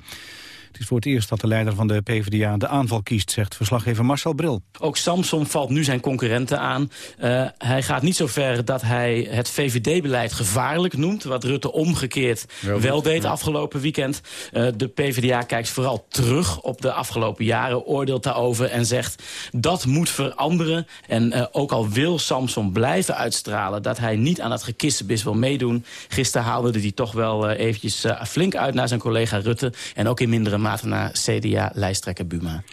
Het is voor het eerst dat de leider van de PvdA de aanval kiest, zegt verslaggever Marcel Bril. Ook Samson valt nu zijn concurrenten aan. Uh, hij gaat niet zo ver dat hij het VVD-beleid gevaarlijk noemt... wat Rutte omgekeerd wel, wel deed ja. afgelopen weekend. Uh, de PvdA kijkt vooral terug op de afgelopen jaren, oordeelt daarover... en zegt dat moet veranderen. En uh, ook al wil Samson blijven uitstralen... dat hij niet aan het gekissenbis wil meedoen... gisteren haalde hij toch wel eventjes flink uit naar zijn collega Rutte... en ook in mindere mate naar CDA-lijsttrekker Buma.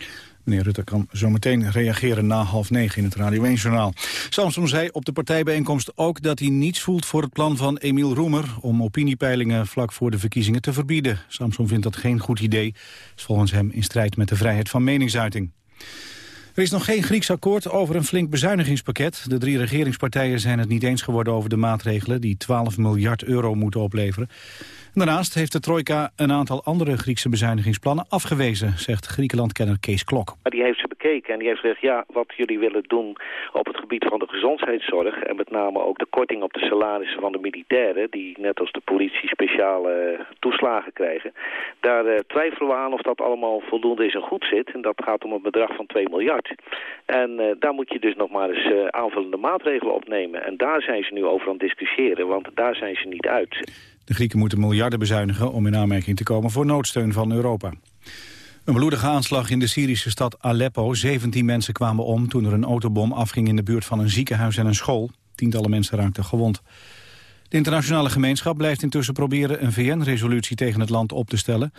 Meneer Rutte kan zometeen reageren na half negen in het Radio 1-journaal. Samson zei op de partijbijeenkomst ook dat hij niets voelt voor het plan van Emiel Roemer... om opiniepeilingen vlak voor de verkiezingen te verbieden. Samson vindt dat geen goed idee. is volgens hem in strijd met de vrijheid van meningsuiting. Er is nog geen Grieks akkoord over een flink bezuinigingspakket. De drie regeringspartijen zijn het niet eens geworden over de maatregelen... die 12 miljard euro moeten opleveren. Daarnaast heeft de trojka een aantal andere Griekse bezuinigingsplannen afgewezen, zegt Griekenland-kenner Kees Klok. Die heeft ze bekeken en die heeft gezegd, ja, wat jullie willen doen op het gebied van de gezondheidszorg en met name ook de korting op de salarissen van de militairen, die net als de politie speciale toeslagen krijgen, daar uh, twijfelen we aan of dat allemaal voldoende is en goed zit. En dat gaat om een bedrag van 2 miljard. En uh, daar moet je dus nog maar eens aanvullende maatregelen opnemen. En daar zijn ze nu over aan het discussiëren, want daar zijn ze niet uit. De Grieken moeten miljarden bezuinigen om in aanmerking te komen voor noodsteun van Europa. Een bloedige aanslag in de Syrische stad Aleppo. 17 mensen kwamen om toen er een autobom afging in de buurt van een ziekenhuis en een school. Tientallen mensen raakten gewond. De internationale gemeenschap blijft intussen proberen een VN-resolutie tegen het land op te stellen.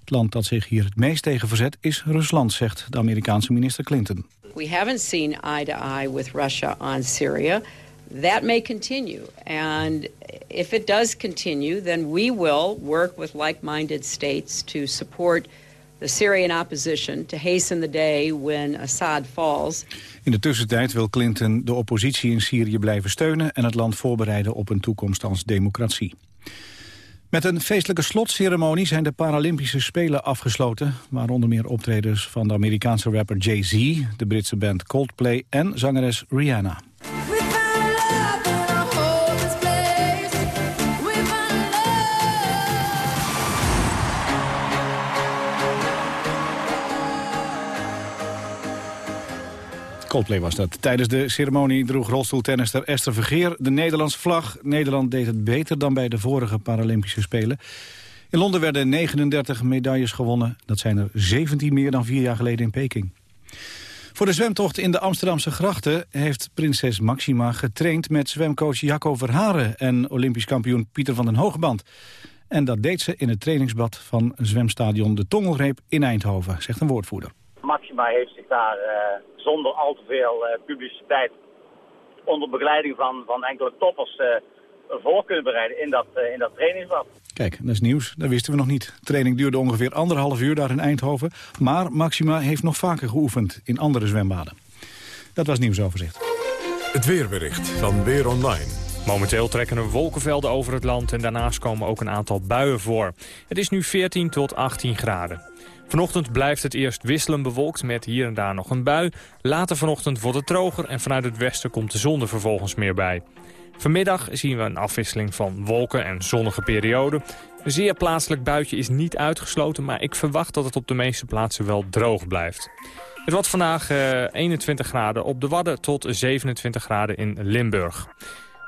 Het land dat zich hier het meest tegen verzet is Rusland, zegt de Amerikaanse minister Clinton. We haven't seen eye to eye with Russia on Syria. That may continue. And if it does continue, then we will work with like-minded states to support the Syrian opposition to hasten the day when Assad falls. In de tussentijd wil Clinton de oppositie in Syrië blijven steunen... en het land voorbereiden op een toekomst als democratie. Met een feestelijke slotceremonie zijn de Paralympische Spelen afgesloten... waar onder meer optredens van de Amerikaanse rapper Jay-Z... de Britse band Coldplay en zangeres Rihanna. Coldplay was dat. Tijdens de ceremonie droeg rolstoeltennister Esther Vergeer de Nederlandse vlag. Nederland deed het beter dan bij de vorige Paralympische Spelen. In Londen werden 39 medailles gewonnen. Dat zijn er 17 meer dan vier jaar geleden in Peking. Voor de zwemtocht in de Amsterdamse grachten heeft prinses Maxima getraind met zwemcoach Jacco Verharen en olympisch kampioen Pieter van den Hogeband. En dat deed ze in het trainingsbad van zwemstadion De Tongelreep in Eindhoven, zegt een woordvoerder. Maxima heeft zich daar uh, zonder al te veel uh, publiciteit onder begeleiding van, van enkele toppers uh, voor kunnen bereiden in dat, in dat trainingsbad. Kijk, dat is nieuws. Dat wisten we nog niet. De training duurde ongeveer anderhalf uur daar in Eindhoven. Maar Maxima heeft nog vaker geoefend in andere zwembaden. Dat was nieuwsoverzicht. Het weerbericht van Weer Online. Momenteel trekken er wolkenvelden over het land en daarnaast komen ook een aantal buien voor. Het is nu 14 tot 18 graden. Vanochtend blijft het eerst wisselend bewolkt met hier en daar nog een bui. Later vanochtend wordt het droger en vanuit het westen komt de zon er vervolgens meer bij. Vanmiddag zien we een afwisseling van wolken en zonnige perioden. Een zeer plaatselijk buitje is niet uitgesloten, maar ik verwacht dat het op de meeste plaatsen wel droog blijft. Het wordt vandaag eh, 21 graden op de Wadden tot 27 graden in Limburg.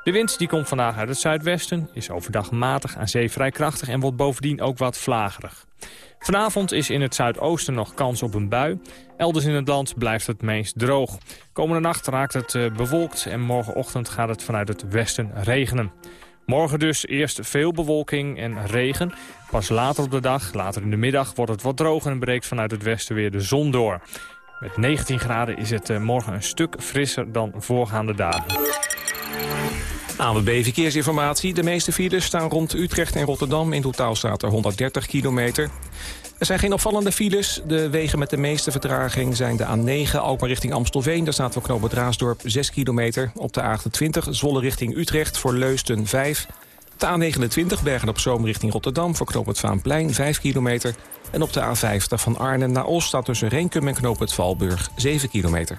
De wind die komt vandaag uit het zuidwesten, is overdag matig aan zee vrij krachtig en wordt bovendien ook wat vlagerig. Vanavond is in het zuidoosten nog kans op een bui. Elders in het land blijft het meest droog. Komende nacht raakt het eh, bewolkt en morgenochtend gaat het vanuit het westen regenen. Morgen dus eerst veel bewolking en regen. Pas later op de dag, later in de middag, wordt het wat droger en breekt vanuit het westen weer de zon door. Met 19 graden is het eh, morgen een stuk frisser dan voorgaande dagen. ANWB Verkeersinformatie. De meeste files staan rond Utrecht en Rotterdam. In totaal staat er 130 kilometer. Er zijn geen opvallende files. De wegen met de meeste vertraging zijn de A9 Alkmaar richting Amstelveen. Daar staat voor knooppunt Raasdorp 6 kilometer. Op de A28 Zwolle richting Utrecht voor Leusden 5. De A29 Bergen op Zoom richting Rotterdam voor knooppunt Vaanplein 5 kilometer. En op de A50 van Arnhem naar Os staat tussen Renkum en knooppunt Valburg 7 kilometer.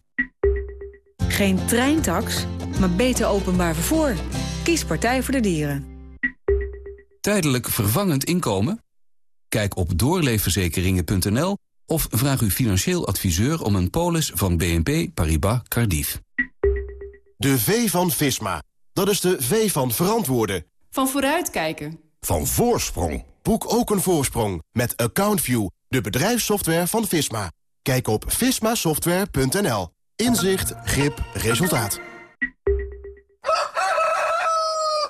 Geen treintax, maar beter openbaar vervoer. Kies Partij voor de Dieren. Tijdelijk vervangend inkomen? Kijk op doorleefverzekeringen.nl of vraag uw financieel adviseur om een polis van BNP Paribas Cardiff. De V van Visma. Dat is de V van verantwoorden. Van vooruitkijken. Van voorsprong. Boek ook een voorsprong met AccountView, de bedrijfssoftware van Visma. Kijk op vismasoftware.nl. Inzicht, grip, resultaat.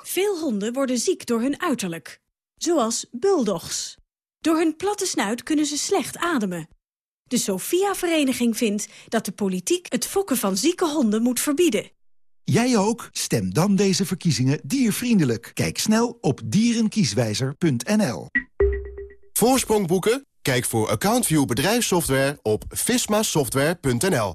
Veel honden worden ziek door hun uiterlijk. Zoals bulldogs. Door hun platte snuit kunnen ze slecht ademen. De Sophia-vereniging vindt dat de politiek het fokken van zieke honden moet verbieden. Jij ook? Stem dan deze verkiezingen diervriendelijk. Kijk snel op dierenkieswijzer.nl. Voorsprong boeken? Kijk voor AccountView bedrijfssoftware op vismasoftware.nl.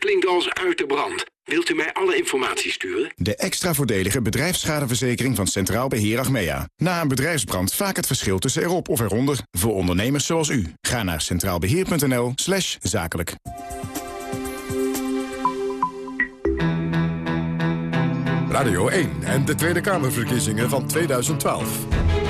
uit de brand. Wilt u mij alle informatie sturen? De extra voordelige bedrijfsschadeverzekering van Centraal Beheer Achmea. Na een bedrijfsbrand vaak het verschil tussen erop of eronder. Voor ondernemers zoals u. Ga naar centraalbeheer.nl slash zakelijk. Radio 1 en de Tweede Kamerverkiezingen van 2012.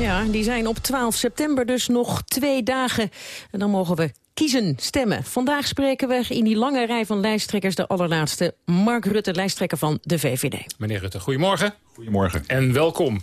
Ja, die zijn op 12 september dus nog twee dagen. En dan mogen we kiezen, stemmen. Vandaag spreken we in die lange rij van lijsttrekkers... de allerlaatste Mark Rutte, lijsttrekker van de VVD. Meneer Rutte, goedemorgen. Goedemorgen. En welkom.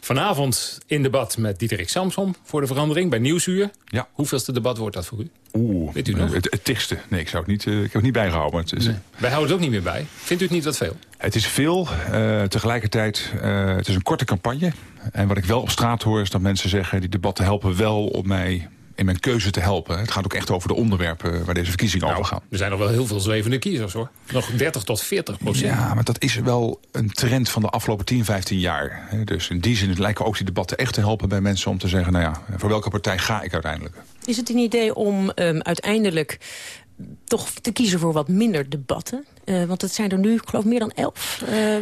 Vanavond in debat met Dieterik Samsom voor de verandering bij Nieuwsuur. Ja. Hoeveelste debat wordt dat voor u? Oeh, Weet u nog? Het, het tigste. Nee, ik, zou het niet, eh, ik heb het niet bijgehouden. Het is, Nee. Wij houden het ook niet meer bij. Vindt u het niet wat veel? Het is veel. eh, tegelijkertijd, eh, het is een korte campagne. En wat ik wel op straat hoor is dat mensen zeggen... die debatten helpen wel om mij in mijn keuze te helpen. Het gaat ook echt over de onderwerpen waar deze verkiezingen over gaan. Er zijn nog wel heel veel zwevende kiezers, hoor. Nog 30 tot 40 procent. Ja, maar dat is wel een trend van de afgelopen 10, 15 jaar. Hè. Dus in die zin lijken ook die debatten echt te helpen bij mensen... om te zeggen, nou ja, voor welke partij ga ik uiteindelijk? Is het een idee om ehm, uiteindelijk toch te kiezen voor wat minder debatten? Eh, want het zijn er nu, ik geloof, meer dan elf. Eh,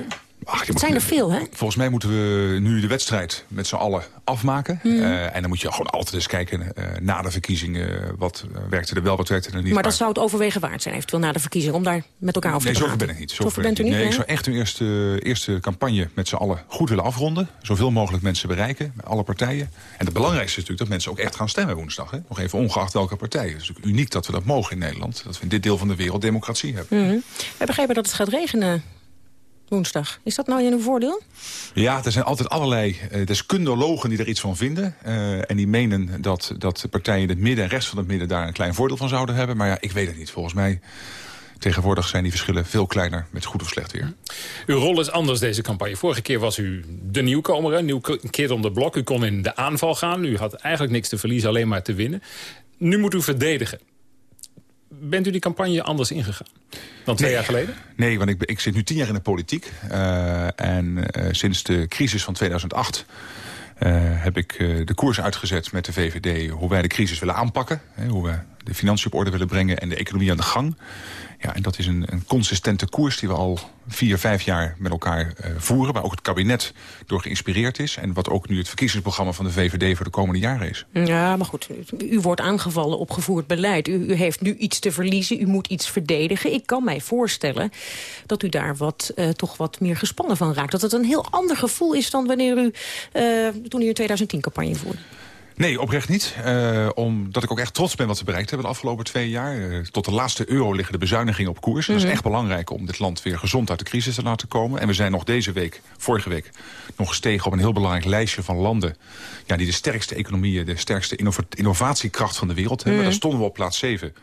Ach, het zijn er veel, hè? Volgens mij moeten we nu de wedstrijd met z'n allen afmaken. Mhm. Eh, en dan moet je gewoon altijd eens kijken eh, na de verkiezingen... wat eh, werkte er wel, wat werkte er niet. maar dat zou het overwegen waard zijn, eventueel na de verkiezing... om daar met elkaar over Nee, te zover praten. ben ik niet. Zover ben bent u ik niet, Nee, ik nee? zou echt een eerste, eerste campagne met z'n allen goed willen afronden. Zoveel mogelijk mensen bereiken, met alle partijen. En het belangrijkste is natuurlijk dat mensen ook echt gaan stemmen woensdag. Hè? Nog even ongeacht welke partij. Het is natuurlijk uniek dat we dat mogen in Nederland. Dat we in dit deel van de wereld democratie hebben. Mhm. We begrepen dat het gaat regenen woensdag. Is dat nou in uw voordeel? Ja, er zijn altijd allerlei eh, deskundigen die er iets van vinden. eh, en die menen dat, dat de partijen in het midden en rechts van het midden... daar een klein voordeel van zouden hebben. Maar ja, ik weet het niet. Volgens mij... tegenwoordig zijn die verschillen veel kleiner met goed of slecht weer. Uw rol is anders deze campagne. Vorige keer was u de nieuwkomer, een nieuw keer om de blok. U kon in de aanval gaan. U had eigenlijk niks te verliezen, alleen maar te winnen. Nu moet u verdedigen. Bent u die campagne anders ingegaan dan twee jaar geleden? Nee, want ik, ik, zit nu tien jaar in de politiek. Uh, en uh, sinds de crisis van 2008 uh, heb ik de koers uitgezet met de VVD... hoe wij de crisis willen aanpakken. Hè, hoe we de financiën op orde willen brengen en de economie aan de gang. Ja, en dat is een, een consistente koers die we al vier, vijf jaar met elkaar uh, voeren. Waar ook het kabinet door geïnspireerd is. En wat ook nu het verkiezingsprogramma van de VVD voor de komende jaren is. Ja, maar goed. U wordt aangevallen op gevoerd beleid. U, u heeft nu iets te verliezen. U moet iets verdedigen. Ik kan mij voorstellen dat u daar wat, uh, toch wat meer gespannen van raakt. Dat het een heel ander gevoel is dan wanneer u uh, toen u in 2010 campagne voerde. Nee, oprecht niet. Uh, omdat ik ook echt trots ben wat we bereikt hebben de afgelopen twee jaar. Uh, tot de laatste euro liggen de bezuinigingen op koers. Mm -hmm. Dat is echt belangrijk om dit land weer gezond uit de crisis te laten komen. En we zijn nog deze week, vorige week, nog gestegen op een heel belangrijk lijstje van landen... Ja, die de sterkste economieën, de sterkste innov innovatiekracht van de wereld hebben. Mm -hmm. Daar stonden we op plaats 7.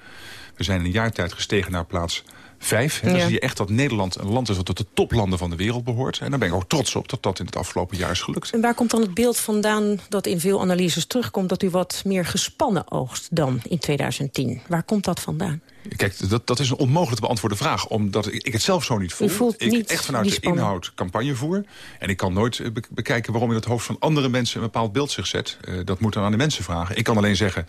We zijn in een jaar tijd gestegen naar plaats vijf. En dan zie je echt dat Nederland een land is dat tot de toplanden van de wereld behoort. En daar ben ik ook trots op dat dat in het afgelopen jaar is gelukt. En waar komt dan het beeld vandaan dat in veel analyses terugkomt... dat u wat meer gespannen oogst dan in 2010? Waar komt dat vandaan? Kijk, dat, dat is een onmogelijk te beantwoorden vraag. Omdat ik, ik het zelf zo niet voel. Voelt ik niet echt vanuit de inhoud campagne voer. En ik kan nooit be bekijken waarom in het hoofd van andere mensen... een bepaald beeld zich zet. Uh, dat moet dan aan de mensen vragen. Ik kan alleen zeggen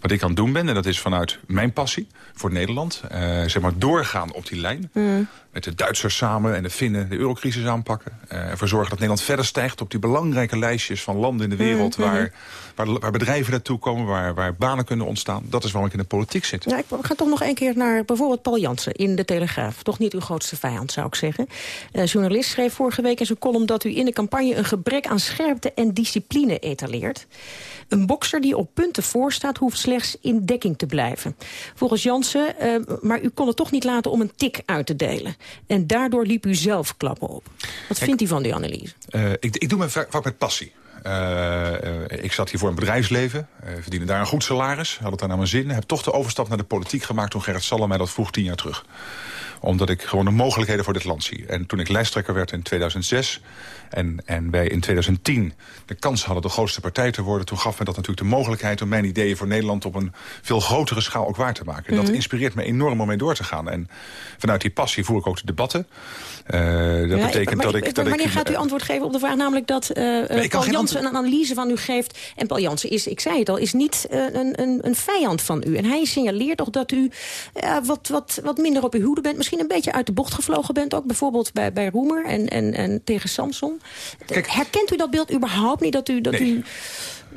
wat ik aan het doen ben. En dat is vanuit mijn passie voor Nederland. Uh, zeg maar doorgaan op die lijn. Mm. Met de Duitsers samen en de Finnen de eurocrisis aanpakken. Uh, ervoor zorgen dat Nederland verder stijgt op die belangrijke lijstjes van landen in de wereld... Mm -hmm. waar, waar, waar, bedrijven naartoe komen, waar, waar banen kunnen ontstaan. Dat is waarom ik in de politiek zit. Ja, ik ga toch nog een keer naar bijvoorbeeld Paul Jansen in De Telegraaf. Toch niet uw grootste vijand, zou ik zeggen. Uh, journalist schreef vorige week in zijn column dat u in de campagne... een gebrek aan scherpte en discipline etaleert. Een bokser die op punten voorstaat hoeft slechts in dekking te blijven. Volgens Jansen, uh, maar u kon het toch niet laten om een tik uit te delen. En daardoor liep u zelf klappen op. Wat vindt u van die analyse? Uh, ik, ik doe mijn vak met passie. Uh, uh, ik zat hier voor een bedrijfsleven, uh, verdiende daar een goed salaris, had het daar naar mijn zin. Heb toch de overstap naar de politiek gemaakt toen Gerrit Sallen mij dat vroeg tien jaar terug omdat ik gewoon de mogelijkheden voor dit land zie. En toen ik lijsttrekker werd in 2006 en, en wij in 2010 de kans hadden de grootste partij te worden... toen gaf me dat natuurlijk de mogelijkheid om mijn ideeën voor Nederland... op een veel grotere schaal ook waar te maken. En mm -hmm. dat inspireert me enorm om mee door te gaan. En vanuit die passie voer ik ook de debatten. Uh, dat ja, betekent maar, dat ik... Dat wanneer ik, gaat u antwoord geven op de vraag? Namelijk dat uh, Paul Jansen een analyse van u geeft. En Paul Jansen is, ik zei het al, is niet uh, een, een, een vijand van u. En hij signaleert toch dat u wat, wat, wat minder op uw hoede bent. Misschien een beetje uit de bocht gevlogen bent ook. Bijvoorbeeld bij, bij Roemer en, en, en tegen Samson. Kijk, Herkent u dat beeld überhaupt niet? Dat u, dat nee. u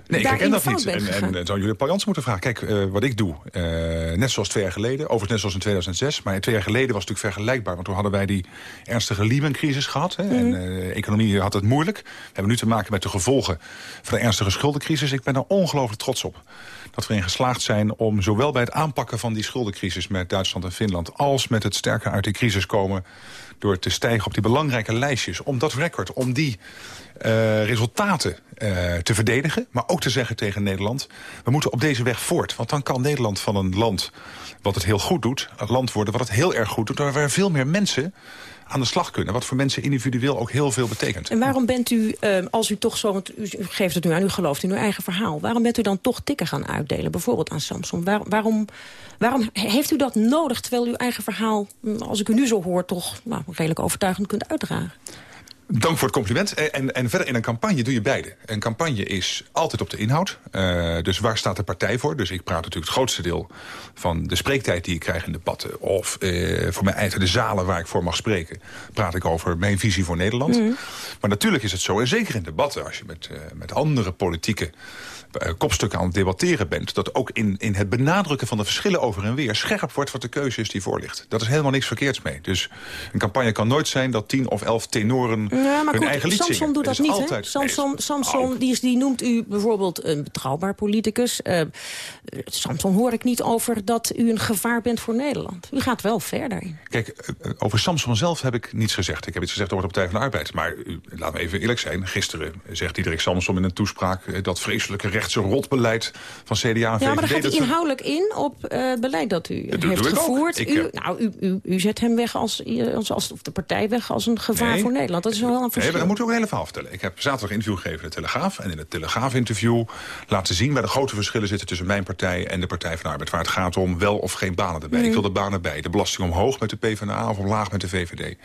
Nee, ik herken dat niet. En, en, en zou jullie Paul Jansen moeten vragen. Kijk, uh, wat ik doe, uh, net zoals twee jaar geleden. Overigens net zoals in 2006. Maar twee jaar geleden was het natuurlijk vergelijkbaar. Want toen hadden wij die ernstige Lehman-crisis gehad. Hè, mm. En uh, de economie had het moeilijk. We hebben nu te maken met de gevolgen van de ernstige schuldencrisis. Ik ben er ongelooflijk trots op. Dat we erin geslaagd zijn om zowel bij het aanpakken van die schuldencrisis... met Duitsland en Finland... als met het sterker uit die crisis komen door te stijgen op die belangrijke lijstjes. Om dat record, om die uh, resultaten uh, te verdedigen. Maar ook te zeggen tegen Nederland, we moeten op deze weg voort. Want dan kan Nederland van een land wat het heel goed doet... een land worden wat het heel erg goed doet... waar veel meer mensen aan de slag kunnen. Wat voor mensen individueel ook heel veel betekent. En waarom bent u, uh, als u toch zo, want u geeft het nu aan, u gelooft in uw eigen verhaal... waarom bent u dan toch tikken gaan uitdelen, bijvoorbeeld aan Samsung? Waar, waarom, waarom heeft u dat nodig, terwijl uw eigen verhaal... als ik u nu zo hoor, toch nou, redelijk overtuigend kunt uitdragen? Dank voor het compliment. En, en verder in een campagne doe je beide. Een campagne is altijd op de inhoud. Uh, dus waar staat de partij voor? Dus ik praat natuurlijk het grootste deel van de spreektijd die ik krijg in debatten. Of uh, voor mijn eigen de zalen waar ik voor mag spreken. Praat ik over mijn visie voor Nederland. Mm. Maar natuurlijk is het zo, en zeker in debatten... als je met, uh, met andere politieke kopstukken aan het debatteren bent... dat ook in, in het benadrukken van de verschillen over en weer... scherp wordt wat de keuze is die voor ligt. Dat is helemaal niks verkeerds mee. Dus een campagne kan nooit zijn dat tien of elf tenoren... Ja, maar hun goed, eigen lied Samson zingen. doet dat niet, altijd- hè? Samson, Samson die, is- die noemt u bijvoorbeeld een betrouwbaar politicus. Eh, eh, Samson hoor ik niet over dat u een gevaar bent voor Nederland. U gaat wel verder. Kijk, eh, over Samson zelf heb ik niets gezegd. Ik heb iets gezegd over de Partij van de Arbeid. Maar laat me even eerlijk zijn. Gisteren zegt Diederik Samson in een toespraak... eh, dat vreselijke rechtse rotbeleid van CDA en Ja, maar daar VVD... gaat dat hij inhoudelijk in op eh, het beleid dat u Dat doe heeft gevoerd. Ik u, heb- nou, u, u, u zet hem weg als, als, als of de partij weg als een gevaar Nee. voor Nederland. Dat is wel een Nee, verschil. maar dan moet ik ook een hele verhaal vertellen. Ik heb zaterdag een interview gegeven in de Telegraaf. En in het Telegraaf-interview laten zien... waar de grote verschillen zitten tussen mijn partij en de Partij van de Arbeid. Waar het gaat om wel of geen banen erbij. Ik wil de banen bij. De belasting omhoog met de PvdA of omlaag met de VVD.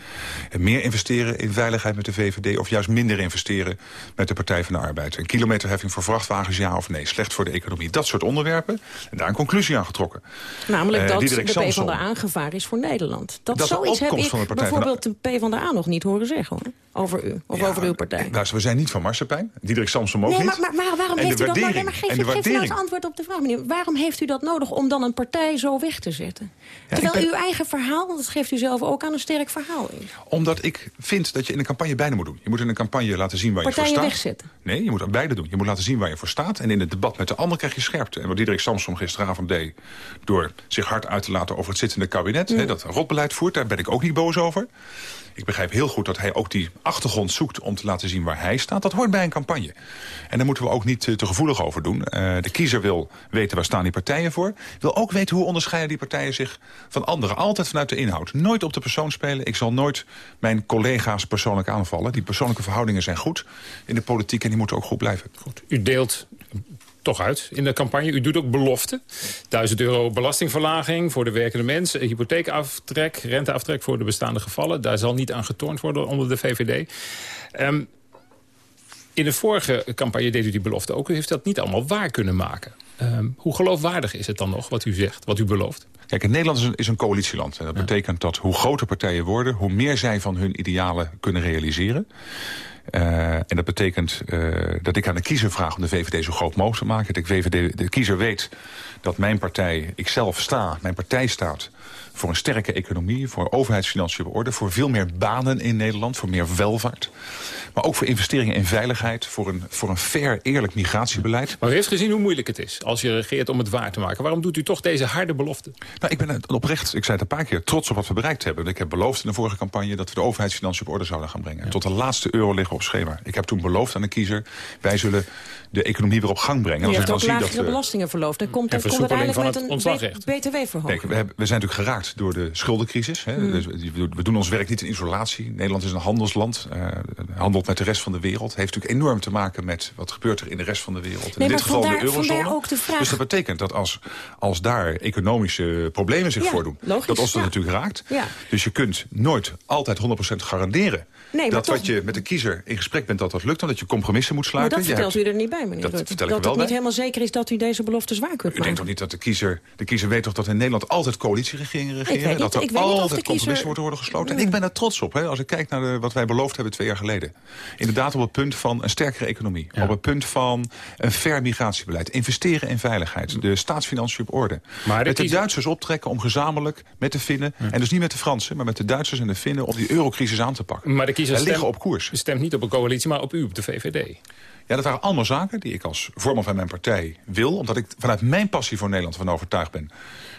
En meer investeren in veiligheid met de VVD... of juist minder investeren met de Partij van de Arbeid. Een kilometerheffing voor vrachtwagens, ja of nee. Slecht voor de economie. Dat soort onderwerpen. En daar een conclusie aan getrokken. Namelijk Eh, dat Diederik de Samson. PvdA een gevaar is voor Nederland. Dat, Dat zoiets heb ik van de Partij van de- bijvoorbeeld de PvdA nog niet horen zeggen. hoor. Over u of over uw partij. Luister, we zijn niet van Marsepein. Diederik Samson ook Nee, niet. maar, maar, maar waarom En heeft u dat maar geef, geef nou eens antwoord op de vraag, meneer. Waarom heeft u dat nodig om dan een partij zo weg te zetten? Terwijl ben- uw eigen verhaal, want dat geeft u zelf ook aan, een sterk verhaal is. Omdat ik vind dat je in een campagne beide moet doen. Je moet in een campagne laten zien waar je voor staat. wegzetten. Nee, je moet beide doen. Je moet laten zien waar je voor staat. En in het debat met de ander krijg je scherpte. En wat Diederik Samsom gisteravond deed... door zich hard uit te laten over het zittende kabinet... Hè, dat een rotbeleid voert, daar ben ik ook niet boos over. Ik begrijp heel goed dat hij ook die achtergrond zoekt... om te laten zien waar hij staat. Dat hoort bij een campagne. En daar moeten we ook niet eh, te gevoelig over doen. Eh, de kiezer wil weten waar staan die partijen voor. Wil ook weten hoe onderscheiden die partijen zich van anderen. Altijd vanuit de inhoud. Nooit op de persoon spelen. Ik zal nooit mijn collega's persoonlijk aanvallen. Die persoonlijke verhoudingen zijn goed in de politiek... en die moeten ook goed blijven. U deelt toch uit in de campagne. U doet ook beloften. 1000 euro belastingverlaging voor de werkende mens. Hypotheekaftrek, renteaftrek voor de bestaande gevallen. Daar zal niet aan getornd worden onder de VVD. Ehm, in de vorige campagne deed u die belofte ook. U heeft dat niet allemaal waar kunnen maken. Ehm, hoe geloofwaardig is het dan nog wat u zegt, wat u belooft? Kijk, Nederland is een, is een coalitieland. En dat betekent dat hoe groter partijen worden... hoe meer zij van hun idealen kunnen realiseren. Eh, en dat betekent eh, dat ik aan de kiezer vraag om de VVD zo groot mogelijk te maken. Dat de, VVD, de kiezer weet dat mijn partij, ikzelf sta, mijn partij staat... voor een sterke economie, voor overheidsfinanciën op orde... voor veel meer banen in Nederland, voor meer welvaart. Maar ook voor investeringen in veiligheid, voor een, voor een fair, eerlijk migratiebeleid. Maar u heeft gezien hoe moeilijk het is als je regeert om het waar te maken. Waarom doet u toch deze harde belofte? Nou, ik ben oprecht, ik zei het een paar keer, trots op wat we bereikt hebben. Ik heb beloofd in de vorige campagne dat we de overheidsfinanciën op orde zouden gaan brengen. Tot de laatste euro liggen op schema. Ik heb toen beloofd aan de kiezer, wij zullen de economie weer op gang brengen. U Als dan ook zie dat lagere we... belastingen verloofd. En komt, En het komt versoepeling van met het een ontslagrecht. btw-verhoging. Kijk, we, hebben, we zijn natuurlijk geraakt door de schuldencrisis. Hè. Hmm. Dus we, doen ons werk niet in isolatie. Nederland is een handelsland, eh, handelt met de rest van de wereld. Heeft natuurlijk enorm te maken met wat gebeurt er in de rest van de wereld. In Nee, dit maar geval vandaar- de eurozone. vandaar ook de vraag- Dus dat betekent dat als, als daar economische problemen zich Ja, voordoen... logisch, dat ons dat ja. natuurlijk raakt. Ja. Dus je kunt nooit altijd 100% garanderen... Nee, dat toch- wat je met de kiezer in gesprek bent, dat dat lukt... en dat je compromissen moet Maar sluiten. dat vertelt hebt- u er niet bij, meneer Dat Rutte. vertel ik dat er het wel niet helemaal zeker is dat u deze beloftes waar kunt U denkt maken. toch niet dat de kiezer... De kiezer weet toch dat in Nederland altijd coalitieregeringen regeren? niet, dat er altijd kiezer- compromissen moeten worden gesloten. En ik ben er trots op. Hè, als ik kijk naar de, wat wij beloofd hebben twee jaar geleden. Inderdaad op het punt van een sterkere economie. Op het punt van een fair migratiebeleid. Investeren in veiligheid. De staatsfinanciën op orde. Maar de met de kiezer- Duitsers optrekken om gezamenlijk met de Finnen... en dus niet met de Fransen, maar met de Duitsers en de Finnen... om die eurocrisis aan te pakken. Maar de kiezer Wij liggen stemt, op koers. stemt niet op een coalitie, maar op u, op de VVD. Ja, dat waren allemaal zaken die ik als voorman van mijn partij wil. Omdat ik vanuit mijn passie voor Nederland van overtuigd ben.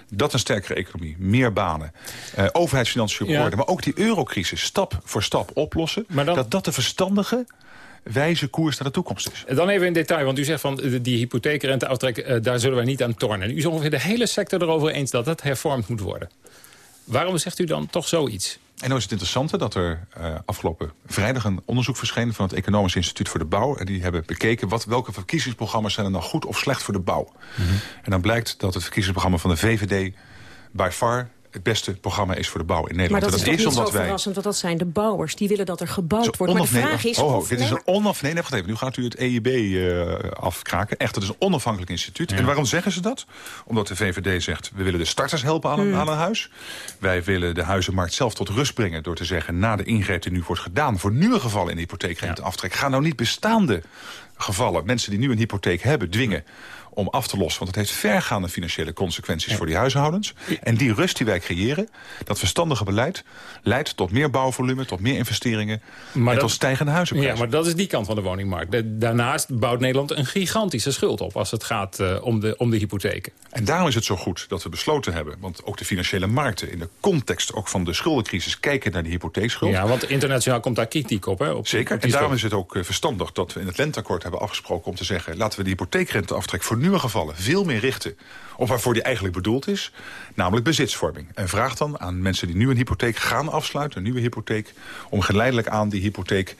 Dat een sterkere economie, meer banen, eh, overheidsfinanciën op Ja. orde... maar ook die eurocrisis stap voor stap oplossen... dat dat de verstandige, wijze koers naar de toekomst is. Dan even in detail, want u zegt van eh, die hypotheekrenteaftrek... eh, daar zullen wij niet aan tornen. U is ongeveer de hele sector erover eens dat dat hervormd moet worden. Waarom zegt u dan toch zoiets? En nou is het interessante dat er eh, afgelopen vrijdag een onderzoek verscheen... van het Economisch Instituut voor de Bouw. En die hebben bekeken wat, welke verkiezingsprogramma's zijn er nou goed of slecht voor de bouw. En dan blijkt dat het verkiezingsprogramma van de VVD... by far het beste programma is voor de bouw in Nederland. Maar dat En is toch niet zo wij verrassend, want dat zijn de bouwers. Die willen dat er gebouwd wordt. Maar de vraag is... Oh, of- dit is een onaf... Nee. Nu gaat u het EIB eh, afkraken. Echt, het is een onafhankelijk instituut. En waarom zeggen ze dat? Omdat de VVD zegt, we willen de starters helpen aan, een- Hmm. aan een huis. Wij willen de huizenmarkt zelf tot rust brengen... door te zeggen, na de ingreep die nu wordt gedaan... voor nieuwe gevallen in de hypotheekrenteaftrek... ga nou niet bestaande gevallen, mensen die nu een hypotheek hebben, dwingen om af te lossen. Want het heeft vergaande financiële consequenties voor die huishoudens. En die rust die wij creëren, dat verstandige beleid... leidt tot meer bouwvolume, tot meer investeringen... en tot stijgende huizenprijzen. Ja, maar dat is die kant van de woningmarkt. Daarnaast bouwt Nederland een gigantische schuld op... als het gaat uh, om, de, om de hypotheken. En daarom is het zo goed dat we besloten hebben... want ook de financiële markten in de context ook van de schuldencrisis... kijken naar de hypotheekschuld. Ja, want internationaal komt daar kritiek op. Hè, op Zeker, op en daarom is het ook uh, verstandig dat we in het lenteakkoord hebben afgesproken... om te zeggen, laten we de hypotheekrenteaftrek voor nieuwe gevallen... veel meer richten op waarvoor die eigenlijk bedoeld is. Namelijk bezitsvorming. En vraag dan aan mensen die nu een hypotheek gaan afsluiten... een nieuwe hypotheek, om geleidelijk aan die hypotheek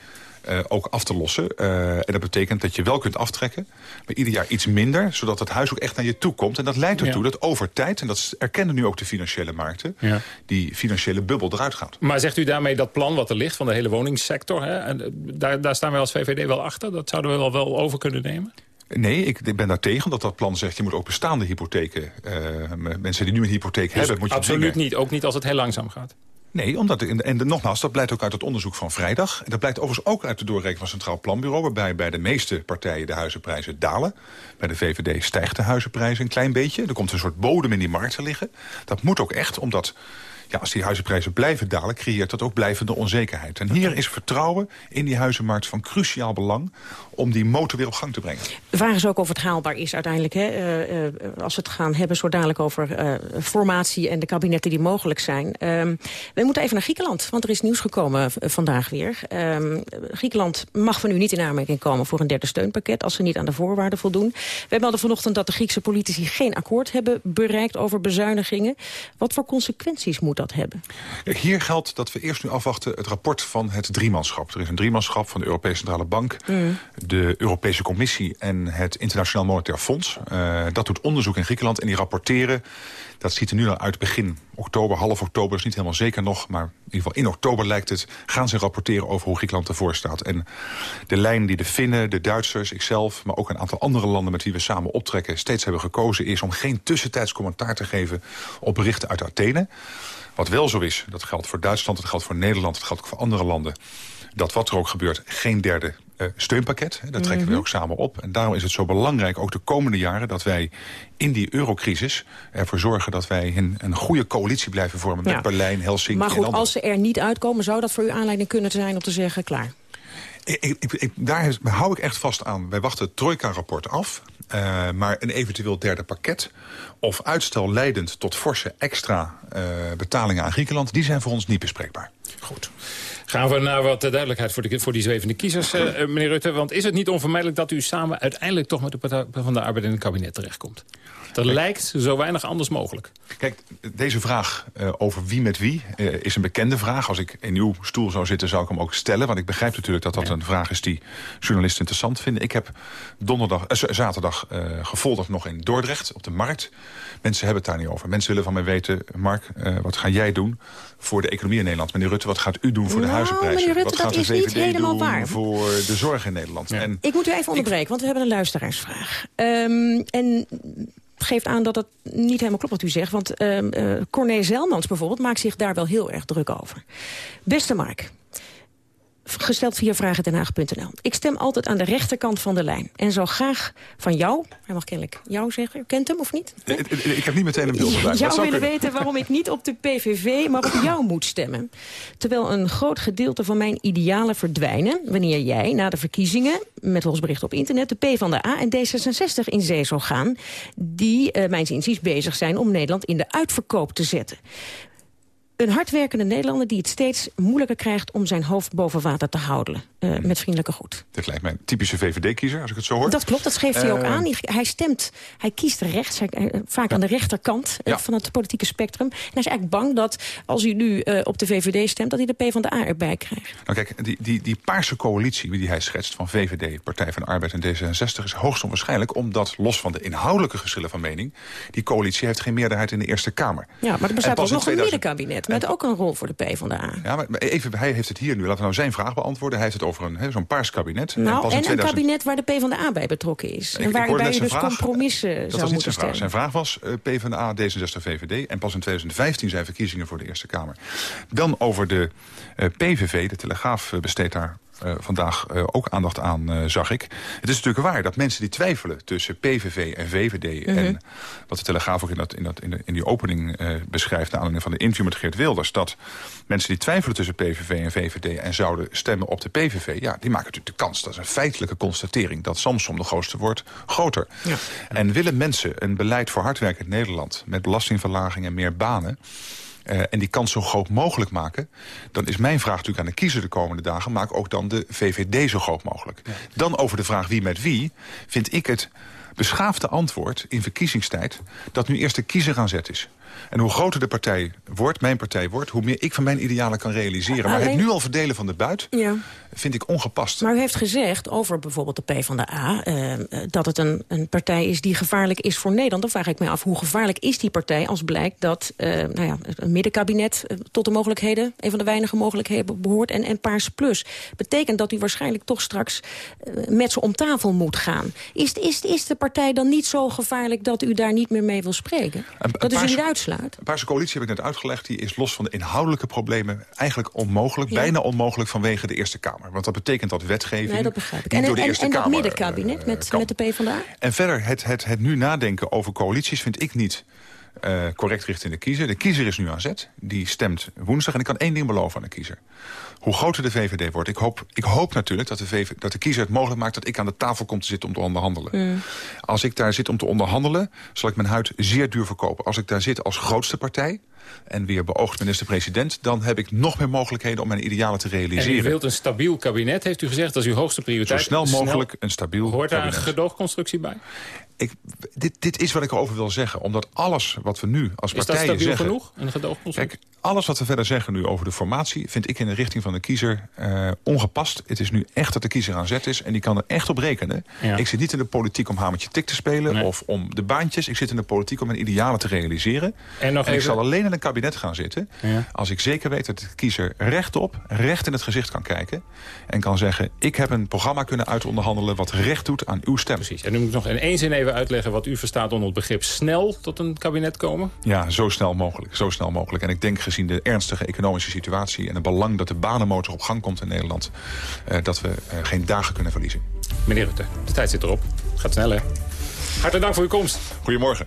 uh, ook af te lossen. Uh, en dat betekent dat je wel kunt aftrekken, maar ieder jaar iets minder... zodat het huis ook echt naar je toe komt. En dat leidt ertoe ja. dat over tijd, en dat erkennen nu ook de financiële markten... Ja. die financiële bubbel eruit gaat. Maar zegt u daarmee dat plan wat er ligt van de hele woningsector... Hè, en daar, daar staan wij als VVD wel achter? Dat zouden we wel, wel over kunnen nemen? Nee, ik, ben daar tegen dat dat plan zegt... je moet ook bestaande hypotheken... Uh, mensen die nu een hypotheek dus hebben... Moet je absoluut dingen... niet, ook niet als het heel langzaam gaat? Nee, omdat, en, en nogmaals, dat blijkt ook uit het onderzoek van vrijdag. En dat blijkt overigens ook uit de doorrekening van het Centraal Planbureau... waarbij bij de meeste partijen de huizenprijzen dalen. Bij de VVD stijgt de huizenprijs een klein beetje. Er komt een soort bodem in die markt te liggen. Dat moet ook echt, omdat ja, als die huizenprijzen blijven dalen... creëert dat ook blijvende onzekerheid. En hier is vertrouwen in die huizenmarkt van cruciaal belang... om die motor weer op gang te brengen. De vraag is ook of het haalbaar is uiteindelijk. Hè? Uh, uh, als we het gaan hebben zo dadelijk over uh, formatie... en de kabinetten die mogelijk zijn. Ehm, we moeten even naar Griekenland, want er is nieuws gekomen vandaag weer. Ehm, Griekenland mag van u niet in aanmerking komen voor een derde steunpakket... als ze niet aan de voorwaarden voldoen. We hadden vanochtend dat de Griekse politici geen akkoord hebben bereikt... over bezuinigingen. Wat voor consequenties moet dat hebben? Hier geldt dat we eerst nu afwachten het rapport van het driemanschap. Er is een driemanschap van de Europese Centrale Bank... Mm. de Europese Commissie en het Internationaal Monetair Fonds. Uh, dat doet onderzoek in Griekenland en die rapporteren... dat ziet er nu al uit begin oktober, half oktober... is niet helemaal zeker nog, maar in ieder geval in oktober lijkt het... gaan ze rapporteren over hoe Griekenland ervoor staat. En de lijn die de Finnen, de Duitsers, ikzelf... maar ook een aantal andere landen met wie we samen optrekken... steeds hebben gekozen is om geen tussentijds commentaar te geven... op berichten uit Athene... Wat wel zo is, dat geldt voor Duitsland, dat geldt voor Nederland... dat geldt ook voor andere landen, dat wat er ook gebeurt... geen derde uh, steunpakket, hè, dat trekken mm -hmm. we ook samen op. En daarom is het zo belangrijk, ook de komende jaren... dat wij in die eurocrisis ervoor zorgen dat wij een, een goede coalitie blijven vormen... met ja. Berlijn, Helsinki Maar goed, en als ze er niet uitkomen, zou dat voor u aanleiding kunnen zijn... om te zeggen, klaar? Ik, ik, ik, daar hou ik echt vast aan. Wij wachten het Trojka-rapport af. Uh, maar een eventueel derde pakket of uitstel leidend tot forse extra uh, betalingen aan Griekenland... die zijn voor ons niet bespreekbaar. Goed. Gaan we naar wat duidelijkheid voor, de, voor die zwevende kiezers, uh, meneer Rutte. Want is het niet onvermijdelijk dat u samen uiteindelijk toch met de Partij van de Arbeid in het kabinet terechtkomt? Dat lijkt zo weinig anders mogelijk. Kijk, deze vraag uh, over wie met wie uh, is een bekende vraag. Als ik in uw stoel zou zitten, zou ik hem ook stellen. Want ik begrijp natuurlijk dat dat ja. een vraag is die journalisten interessant vinden. Ik heb donderdag, uh, zaterdag gevolgd nog in Dordrecht op de markt. Mensen hebben het daar niet over. Mensen willen van mij weten, Mark, wat ga jij doen voor de economie in Nederland? Meneer Rutte, wat gaat u doen voor nou, de huizenprijzen? Rutte, wat gaat de VVD doen waar. voor de zorg in Nederland? Ja. En ik moet u even onderbreken, ik... want we hebben een luisteraarsvraag. Um, en geeft aan dat het niet helemaal klopt wat u zegt. Want uh, Corné Zelmans bijvoorbeeld maakt zich daar wel heel erg druk over. Beste Mark, gesteld via vragendenhaag.nl. Ik stem altijd aan de rechterkant van de lijn. En zou graag van jou, hij mag kennelijk jou zeggen, u kent hem of niet? Ik, ik heb niet meteen een beeld erbij. Jou willen kunnen. weten waarom ik niet op de PVV, maar op jou moet stemmen. Terwijl een groot gedeelte van mijn idealen verdwijnen... wanneer jij na de verkiezingen, met ons bericht op internet... de PvdA en D66 in zee zou gaan... die, uh, mijn inziens, bezig zijn om Nederland in de uitverkoop te zetten een hardwerkende Nederlander die het steeds moeilijker krijgt... om zijn hoofd boven water te houden. Uh, met vriendelijke groet. Dit lijkt mij een typische VVD-kiezer, als ik het zo hoor. Dat klopt, dat geeft hij uh, ook aan. Hij stemt, hij kiest rechts, hij, vaak ja. aan de rechterkant ja. van het politieke spectrum. En hij is eigenlijk bang dat als hij nu op de VVD stemt... dat hij de PvdA erbij krijgt. Nou kijk, die, die, die paarse coalitie die hij schetst... van VVD, Partij van de Arbeid en D66 is hoogst onwaarschijnlijk... omdat, los van de inhoudelijke geschillen van mening... die coalitie heeft geen meerderheid in de Eerste Kamer. Ja, maar er bestaat ook nog 2000... een middenkabinet... met ook een rol voor de PvdA. Ja, maar even, hij heeft het hier nu, laten we nou zijn vraag beantwoorden. Hij heeft het over een zo'n paars kabinet. Nou, en, pas en 2000... een kabinet waar de PvdA bij betrokken is. Ik, en waar, waar je dus vraag, compromissen dat zou was niet moeten zijn vraag. Zijn vraag was uh, PvdA, D66, VVD. En pas in 2015 zijn verkiezingen voor de Eerste Kamer. Dan over de uh, PVV. De Telegraaf uh, besteedt daar vandaag ook aandacht aan, zag ik. Het is natuurlijk waar dat mensen die twijfelen tussen PVV en VVD... Mhm. en wat de Telegraaf ook in, dat, in, dat, in, de, in die opening beschrijft... naar aanleiding van de interview met Geert Wilders... dat mensen die twijfelen tussen PVV en VVD... en zouden stemmen op de PVV... ja, die maken natuurlijk de kans, dat is een feitelijke constatering... dat Samsom de grootste wordt groter. Ja. En willen mensen een beleid voor hardwerkend Nederland... met belastingverlaging en meer banen... eh, en die kans zo groot mogelijk maken... dan is mijn vraag natuurlijk aan de kiezer de komende dagen... maak ook dan de VVD zo groot mogelijk. Dan over de vraag wie met wie... vind ik het beschaafde antwoord in verkiezingstijd... dat nu eerst de kiezer aan zet is. En hoe groter de partij wordt, mijn partij wordt... hoe meer ik van mijn idealen kan realiseren. Maar het nu al verdelen van de buit Ja. vind ik ongepast. Maar u heeft gezegd over bijvoorbeeld de PvdA... eh, eh, dat het een, een partij is die gevaarlijk is voor Nederland. Dan vraag ik me af, hoe gevaarlijk is die partij... als blijkt dat eh, nou ja, een middenkabinet tot de mogelijkheden... een van de weinige mogelijkheden behoort en, en Paars Plus. Betekent dat u waarschijnlijk toch straks met ze om tafel moet gaan. Is, is, is de partij dan niet zo gevaarlijk dat u daar niet meer mee wil spreken? dat is u Paarse- uitsluit? De Paarse coalitie heb ik net uitgelegd. Die is los van de inhoudelijke problemen eigenlijk onmogelijk. Ja. Bijna onmogelijk vanwege de Eerste Kamer. Want dat betekent dat wetgeving Nee, dat begrijp ik. En, door de en, Eerste en dat Kamer... middenkabinet met, met de PvdA? En verder, het, het, het nu nadenken over coalities vind ik niet eh, correct richting de kiezer. De kiezer is nu aan zet. Die stemt woensdag. En ik kan één ding beloven aan de kiezer. Hoe groter de VVD wordt, ik hoop, ik hoop natuurlijk dat de, VV, dat de kiezer het mogelijk maakt... dat ik aan de tafel kom te zitten om te onderhandelen. Als ik daar zit om te onderhandelen, zal ik mijn huid zeer duur verkopen. Als ik daar zit als grootste partij en weer beoogd minister-president... dan heb ik nog meer mogelijkheden om mijn idealen te En u realiseren. wilt een stabiel kabinet, heeft u gezegd. Dat is uw hoogste Zo prioriteit. snel mogelijk een stabiel Hoort daar een kabinet. gedoogconstructie bij? Ik, dit, dit is wat ik erover wil zeggen. Omdat alles wat we nu als Is dat partijen stabiel zeggen... genoeg, een? Kijk, alles wat we verder zeggen nu over de formatie... vind ik in de richting van de kiezer eh, ongepast. Het is nu echt dat de kiezer aan zet is. En die kan er echt op rekenen. Ja. Ik zit niet in de politiek om hamertje tik te spelen... of om de baantjes. Ik zit in de politiek om mijn idealen te realiseren. En nog ik even- zal alleen in een kabinet gaan zitten... Ja. als ik zeker weet dat de kiezer rechtop, recht in het gezicht kan kijken... en kan zeggen, ik heb een programma kunnen uitonderhandelen... wat recht doet aan uw stem. Precies. En nu moet ik nog in één zin even uitleggen wat u verstaat onder het begrip snel tot een kabinet komen. Ja, zo snel mogelijk. Zo snel mogelijk. En ik denk gezien de ernstige economische situatie... en het belang dat de banenmotor op gang komt in Nederland... eh, dat we eh, geen dagen kunnen verliezen. Meneer Rutte, de tijd zit erop. Het gaat snel, hè? Hartelijk dank voor uw komst. Goedemorgen.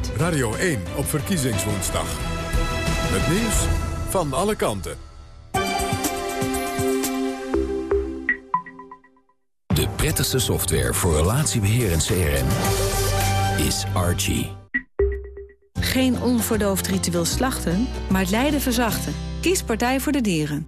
Radio 1 op verkiezingswoensdag. Het nieuws van alle kanten. De prettigste software voor relatiebeheer en CRM is Archie. Geen onverdoofd ritueel slachten, maar het lijden verzachten. Kies Partij voor de Dieren.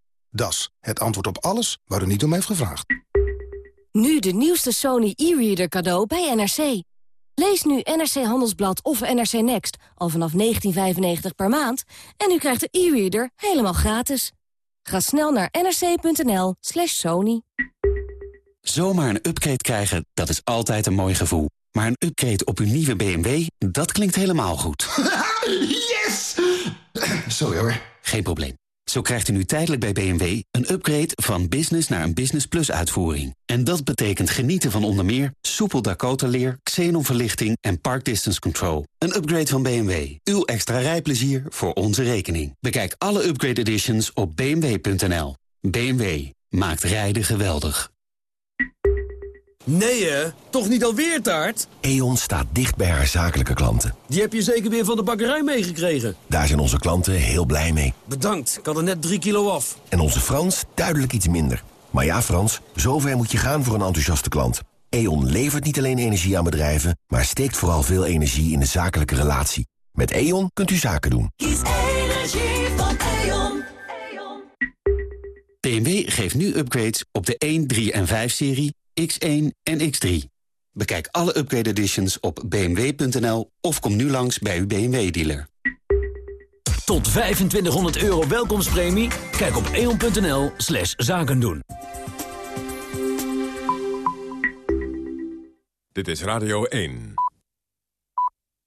DAS, het antwoord op alles waar u niet om heeft gevraagd. Nu de nieuwste Sony e-reader cadeau bij NRC. Lees nu NRC Handelsblad of NRC Next al vanaf 1995 per maand... en u krijgt de e-reader helemaal gratis. Ga snel naar nrc.nl slash sony. Zomaar een upgrade krijgen, dat is altijd een mooi gevoel. Maar een upgrade op uw nieuwe BMW, dat klinkt helemaal goed. yes! Sorry hoor. Geen probleem. Zo krijgt u nu tijdelijk bij BMW een upgrade van business naar een Business Plus uitvoering. En dat betekent genieten van onder meer soepel Dakota-leer, xenonverlichting en park distance control. Een upgrade van BMW. Uw extra rijplezier voor onze rekening. Bekijk alle upgrade editions op bmw.nl. BMW maakt rijden geweldig. Nee hè? Toch niet alweer taart? E.ON staat dicht bij haar zakelijke klanten. Die heb je zeker weer van de bakkerij meegekregen. Daar zijn onze klanten heel blij mee. Bedankt, ik had er net drie kilo af. En onze Frans duidelijk iets minder. Maar ja Frans, zover moet je gaan voor een enthousiaste klant. E.ON levert niet alleen energie aan bedrijven... maar steekt vooral veel energie in de zakelijke relatie. Met E.ON kunt u zaken doen. Kies energie van E.ON. BMW geeft nu upgrades op de 1, 3 en 5-serie, X1 en X3. Bekijk alle upgrade editions op bmw.nl of kom nu langs bij uw BMW-dealer. Tot 2500 euro welkomstpremie? Kijk op eon.nl slash zaken doen. Dit is Radio 1.